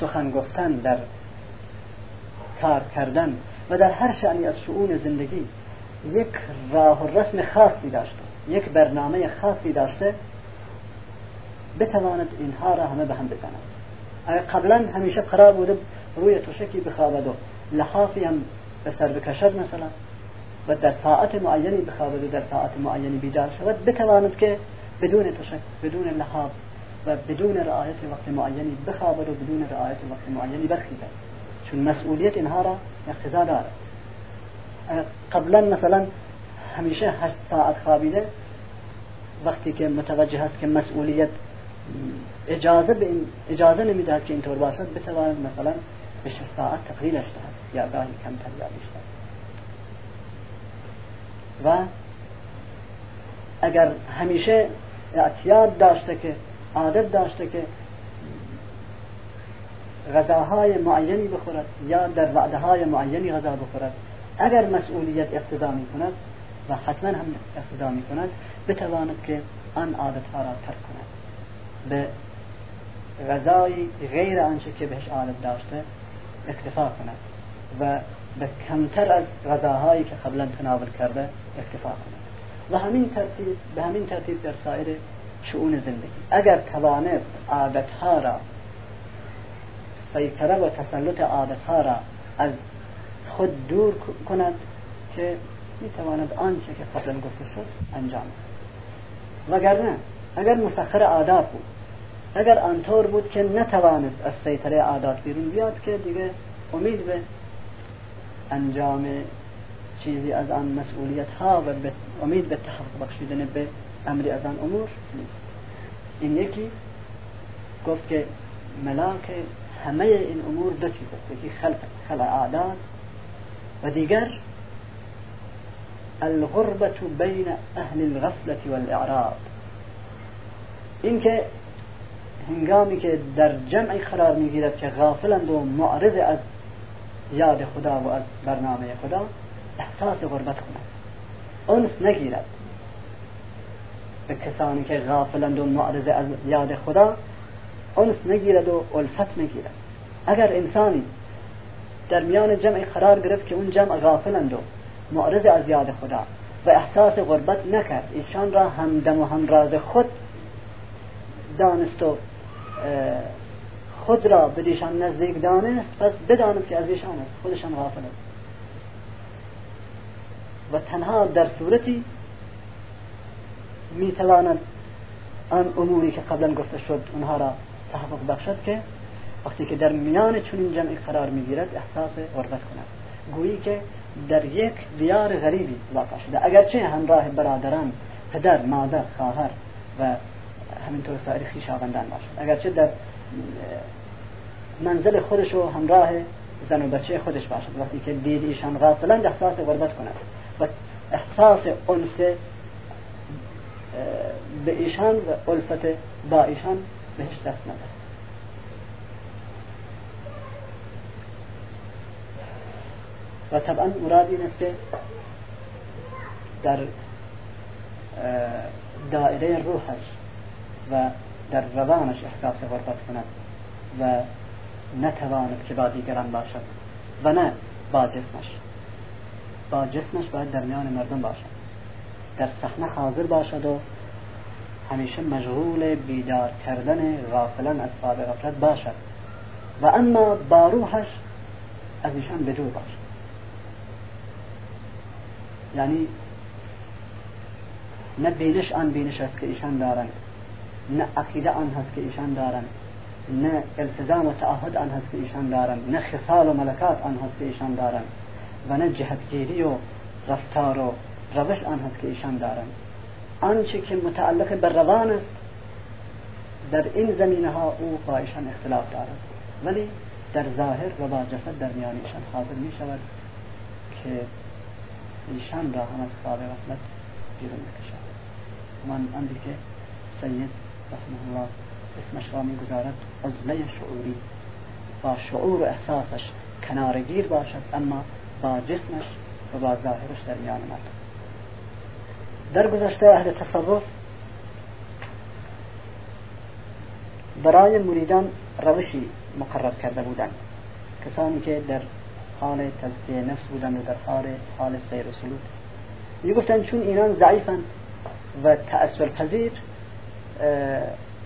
سخن گفتن در کار کردن و در هر شأنی از شؤون زندگی یک راه و رسم خاصی داشته یک برنامه خاصی داشته بتواند اینها را همه به هم بزند. اگر قبلا همیشه قرار بوده روی تشکی بخوابد و لحافی هم به سر بکشد مثلا و در ساعت معینی بخوابد و در ساعت معینی بیدار شود بتواند که بدون تشک بدون لحاف و بدون رعایت وقت معینی بخوابد و بدون رعایت وقت معینی برخیزد چون مسئولیت اینها را اقتضا دارد. قبلا مثلا همیشه هشت ساعت خوابیده. وقتی که متوجه هست که مسئولیت اجازه به این اجازه نمی‌دهد که اینطور باشد بتواند مثلا به شش ساعت تقلیلش دهد یا گاهی کمتر یا بیشتر. و اگر همیشه اعتیاد داشته که عادت داشته که غذاهای معینی بخورد یا در وعده های معینی غذا بخورد اگر مسئولیت اقتضا می کند و حتما هم اقتضا می کند بتواند که آن عادت ها را ترک کند. به غذای غیر آنچه که بهش عادت داشته اکتفا کند و به کمتر از غذاهایی که قبلا تناول کرده اکتفا کند. و همین ترتیب به همین ترتیب در سایر شؤون زندگی. اگر توانست عادتها را سیطره و تسلط عادتها را از خود دور کند که می تواند آنچه که قبلا گفته شد انجام وگرنه اگر مسخر عادات بود اگر آنطور بود که نتوانست از سیطره عادات بیرون بیاد که دیگه امید به انجام چیزی از آن مسئولیت ها و امید به تحقق بخشیدن به امری از آن امور نیست. این یکی گفت که ملاک همه این امور دو چیز است یکی خلق خلق عادات و دیگر الغربة بین أهل الغفلة والإعراض. اینکه هنگامی که در جمعی قرار میگیرد که غافلند و معرض از یاد خدا و از برنامه خدا احساس غربت کند انس نگیرد. به کسانی که غافلند و معرض از یاد خدا انس نگیرد و الفت نگیرد. اگر انسانی در میان جمع قرار گرفت که اون جمع غافلند و معرض از یاد خدا و احساس غربت نکرد. ایشان را همدم و همراز خود دانست و خود را به دیشان نزدیک دانست پس بدانست که از ایشان است خودشان غافل است. و تنها در صورتی می‌تواند آن اموری که قبلا گفته شد اونها را تحقق بخشد که وقتی که در میان چنین جمعی قرار می‌گیرد احساس غربت کند. گویی که در یک دیار غریبی واقع شده. اگرچه همراه برادران پدر مادر خواهر و همینطور سایر خویشاوندان باشد. اگرچه در منزل خودش و همراه زن و بچه خودش باشد. وقتی که دید ایشان غافلند احساس غربت کند و احساس انس به ایشان و الفت با ایشان بهش دست ندهد. و طبعا مراد این است در دائره روحش و در روانش احساس غربت کند و نتواند که با دیگران باشد و نه با جسمش. با جسمش باید در میان مردم باشد. در صحنه حاضر باشد و همیشه مشغول بیدار کردن غافلا از باشد. و اما با روحش از ایشان بدور باشد. یعنی نه بینش آن بینش است که ایشان دارند نه عقیده آن هست که ایشان دارند نه التزام و تعهد آن هست که ایشان دارند نه خصال و ملکات آن هست که ایشان دارند و نه جهتگیری و رفتار و روش آن هست که ایشان دارند آنچه که متعلق به روان است در این زمینه ها او با ایشان اختلاف دارد. ولی در ظاهر و با جسد در میان ایشان حاضر می شود که ایشان را هم از خواب غفلت بیرون بکشد من آنی که سید رحمه الله اسمش را میگذارد عزله شعوری با شعور و احساسش کنارگیر باشد اما با جسمش و با ظاهرش در میان مردم در گذشته أهل تصوف برای مریدان روشی مقرر کرده بودند کسانی که در حال تزکیه نفس بودند و در حال حال سیر و سلوک. می‌گفتن چون اینان ضعیفن و تأثیر پذیر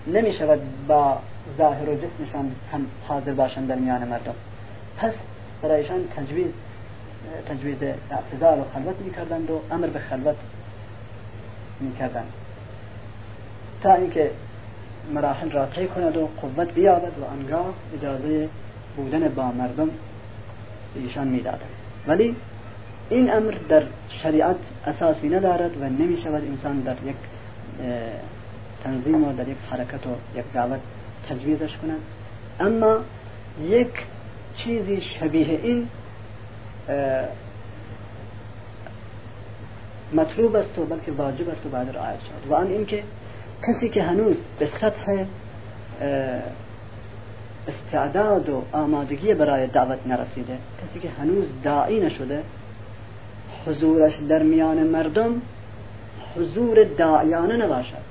نمی شود با ظاهر و جسمشان هم حاضر باشن در میان مردم. پس برایشان تجویز تجویز اعتزال و خلوت می‌کردند و امر به خلوت می‌کردند. تا اینکه مراحل را طی کند و قوت بیابد و آنگاه اجازه بودن با مردم ایشان می‌دادند ولی این امر در شریعت اساسی ندارد و نمی شود انسان در یک تنظیم و در یک حرکت و یک دعوت تجویزش کند. اما یک چیزی شبیه این مطلوب است و بلکه واجب است و بعد رعایت شد و آن اینکه کسی که هنوز به سطح استعداد و آمادگی برای دعوت نرسیده. کسی که هنوز داعی نشده حضورش در میان مردم حضور داعیانه نباشد.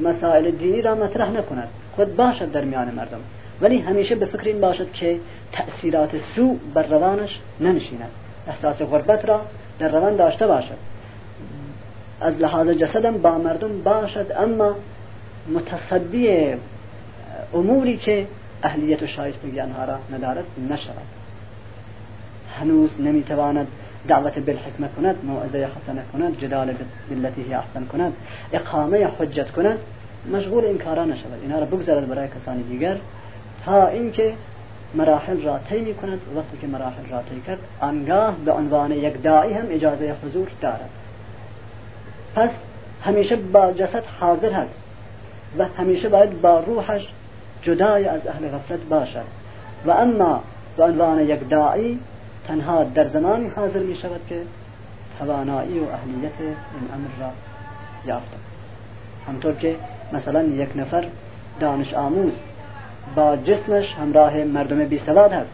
مسائل دینی را مطرح نکند. خود باشد در میان مردم. ولی همیشه به فکر این باشد که تأثیرات سو بر روانش ننشیند. احساس غربت را در روان داشته باشد. از لحاظ جسدم با مردم باشد اما متصدی اموری که اهلیت و شایستگی آنها را ندارد نشود. هنوز نمیتواند دعوت بالحکمه کند موعظه حسنه کند جدال بالتي احسن کند اقامه حجت کند. مشغول این کارا نشود. اینا را بگذارد برای کسانی دیگر تا اینکه مراحل را طی می کند. وقتی که مراحل را طی کرد آنگاه به عنوان یک داعی هم اجازه حضور دارد. پس همیشه با جسد حاضر هست و همیشه باید با روحش جدای از اهل غفلت باشد. و اما به عنوان یک داعی تنها در زمانی حاضر می شود که توانایی و اهلیت این امر را یافته همطور که مثلا یک نفر دانش آموز با جسمش همراه مردم بی سواد هست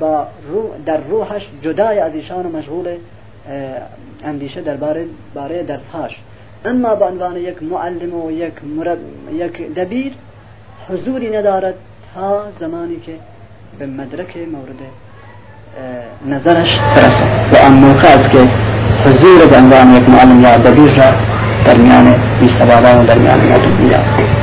با روح در روحش جدای از ایشان مشغول اندیشه در باره, باره درسهاش. اما به عنوان یک معلم و یک, مرب... یک دبیر حضوری ندارد تا زمانی که به مدرک مورد نظرش برسد. و آن موقع است که حضور به عنوان یک معلم یا دبیر را در میان بیستوادان و در میان مردم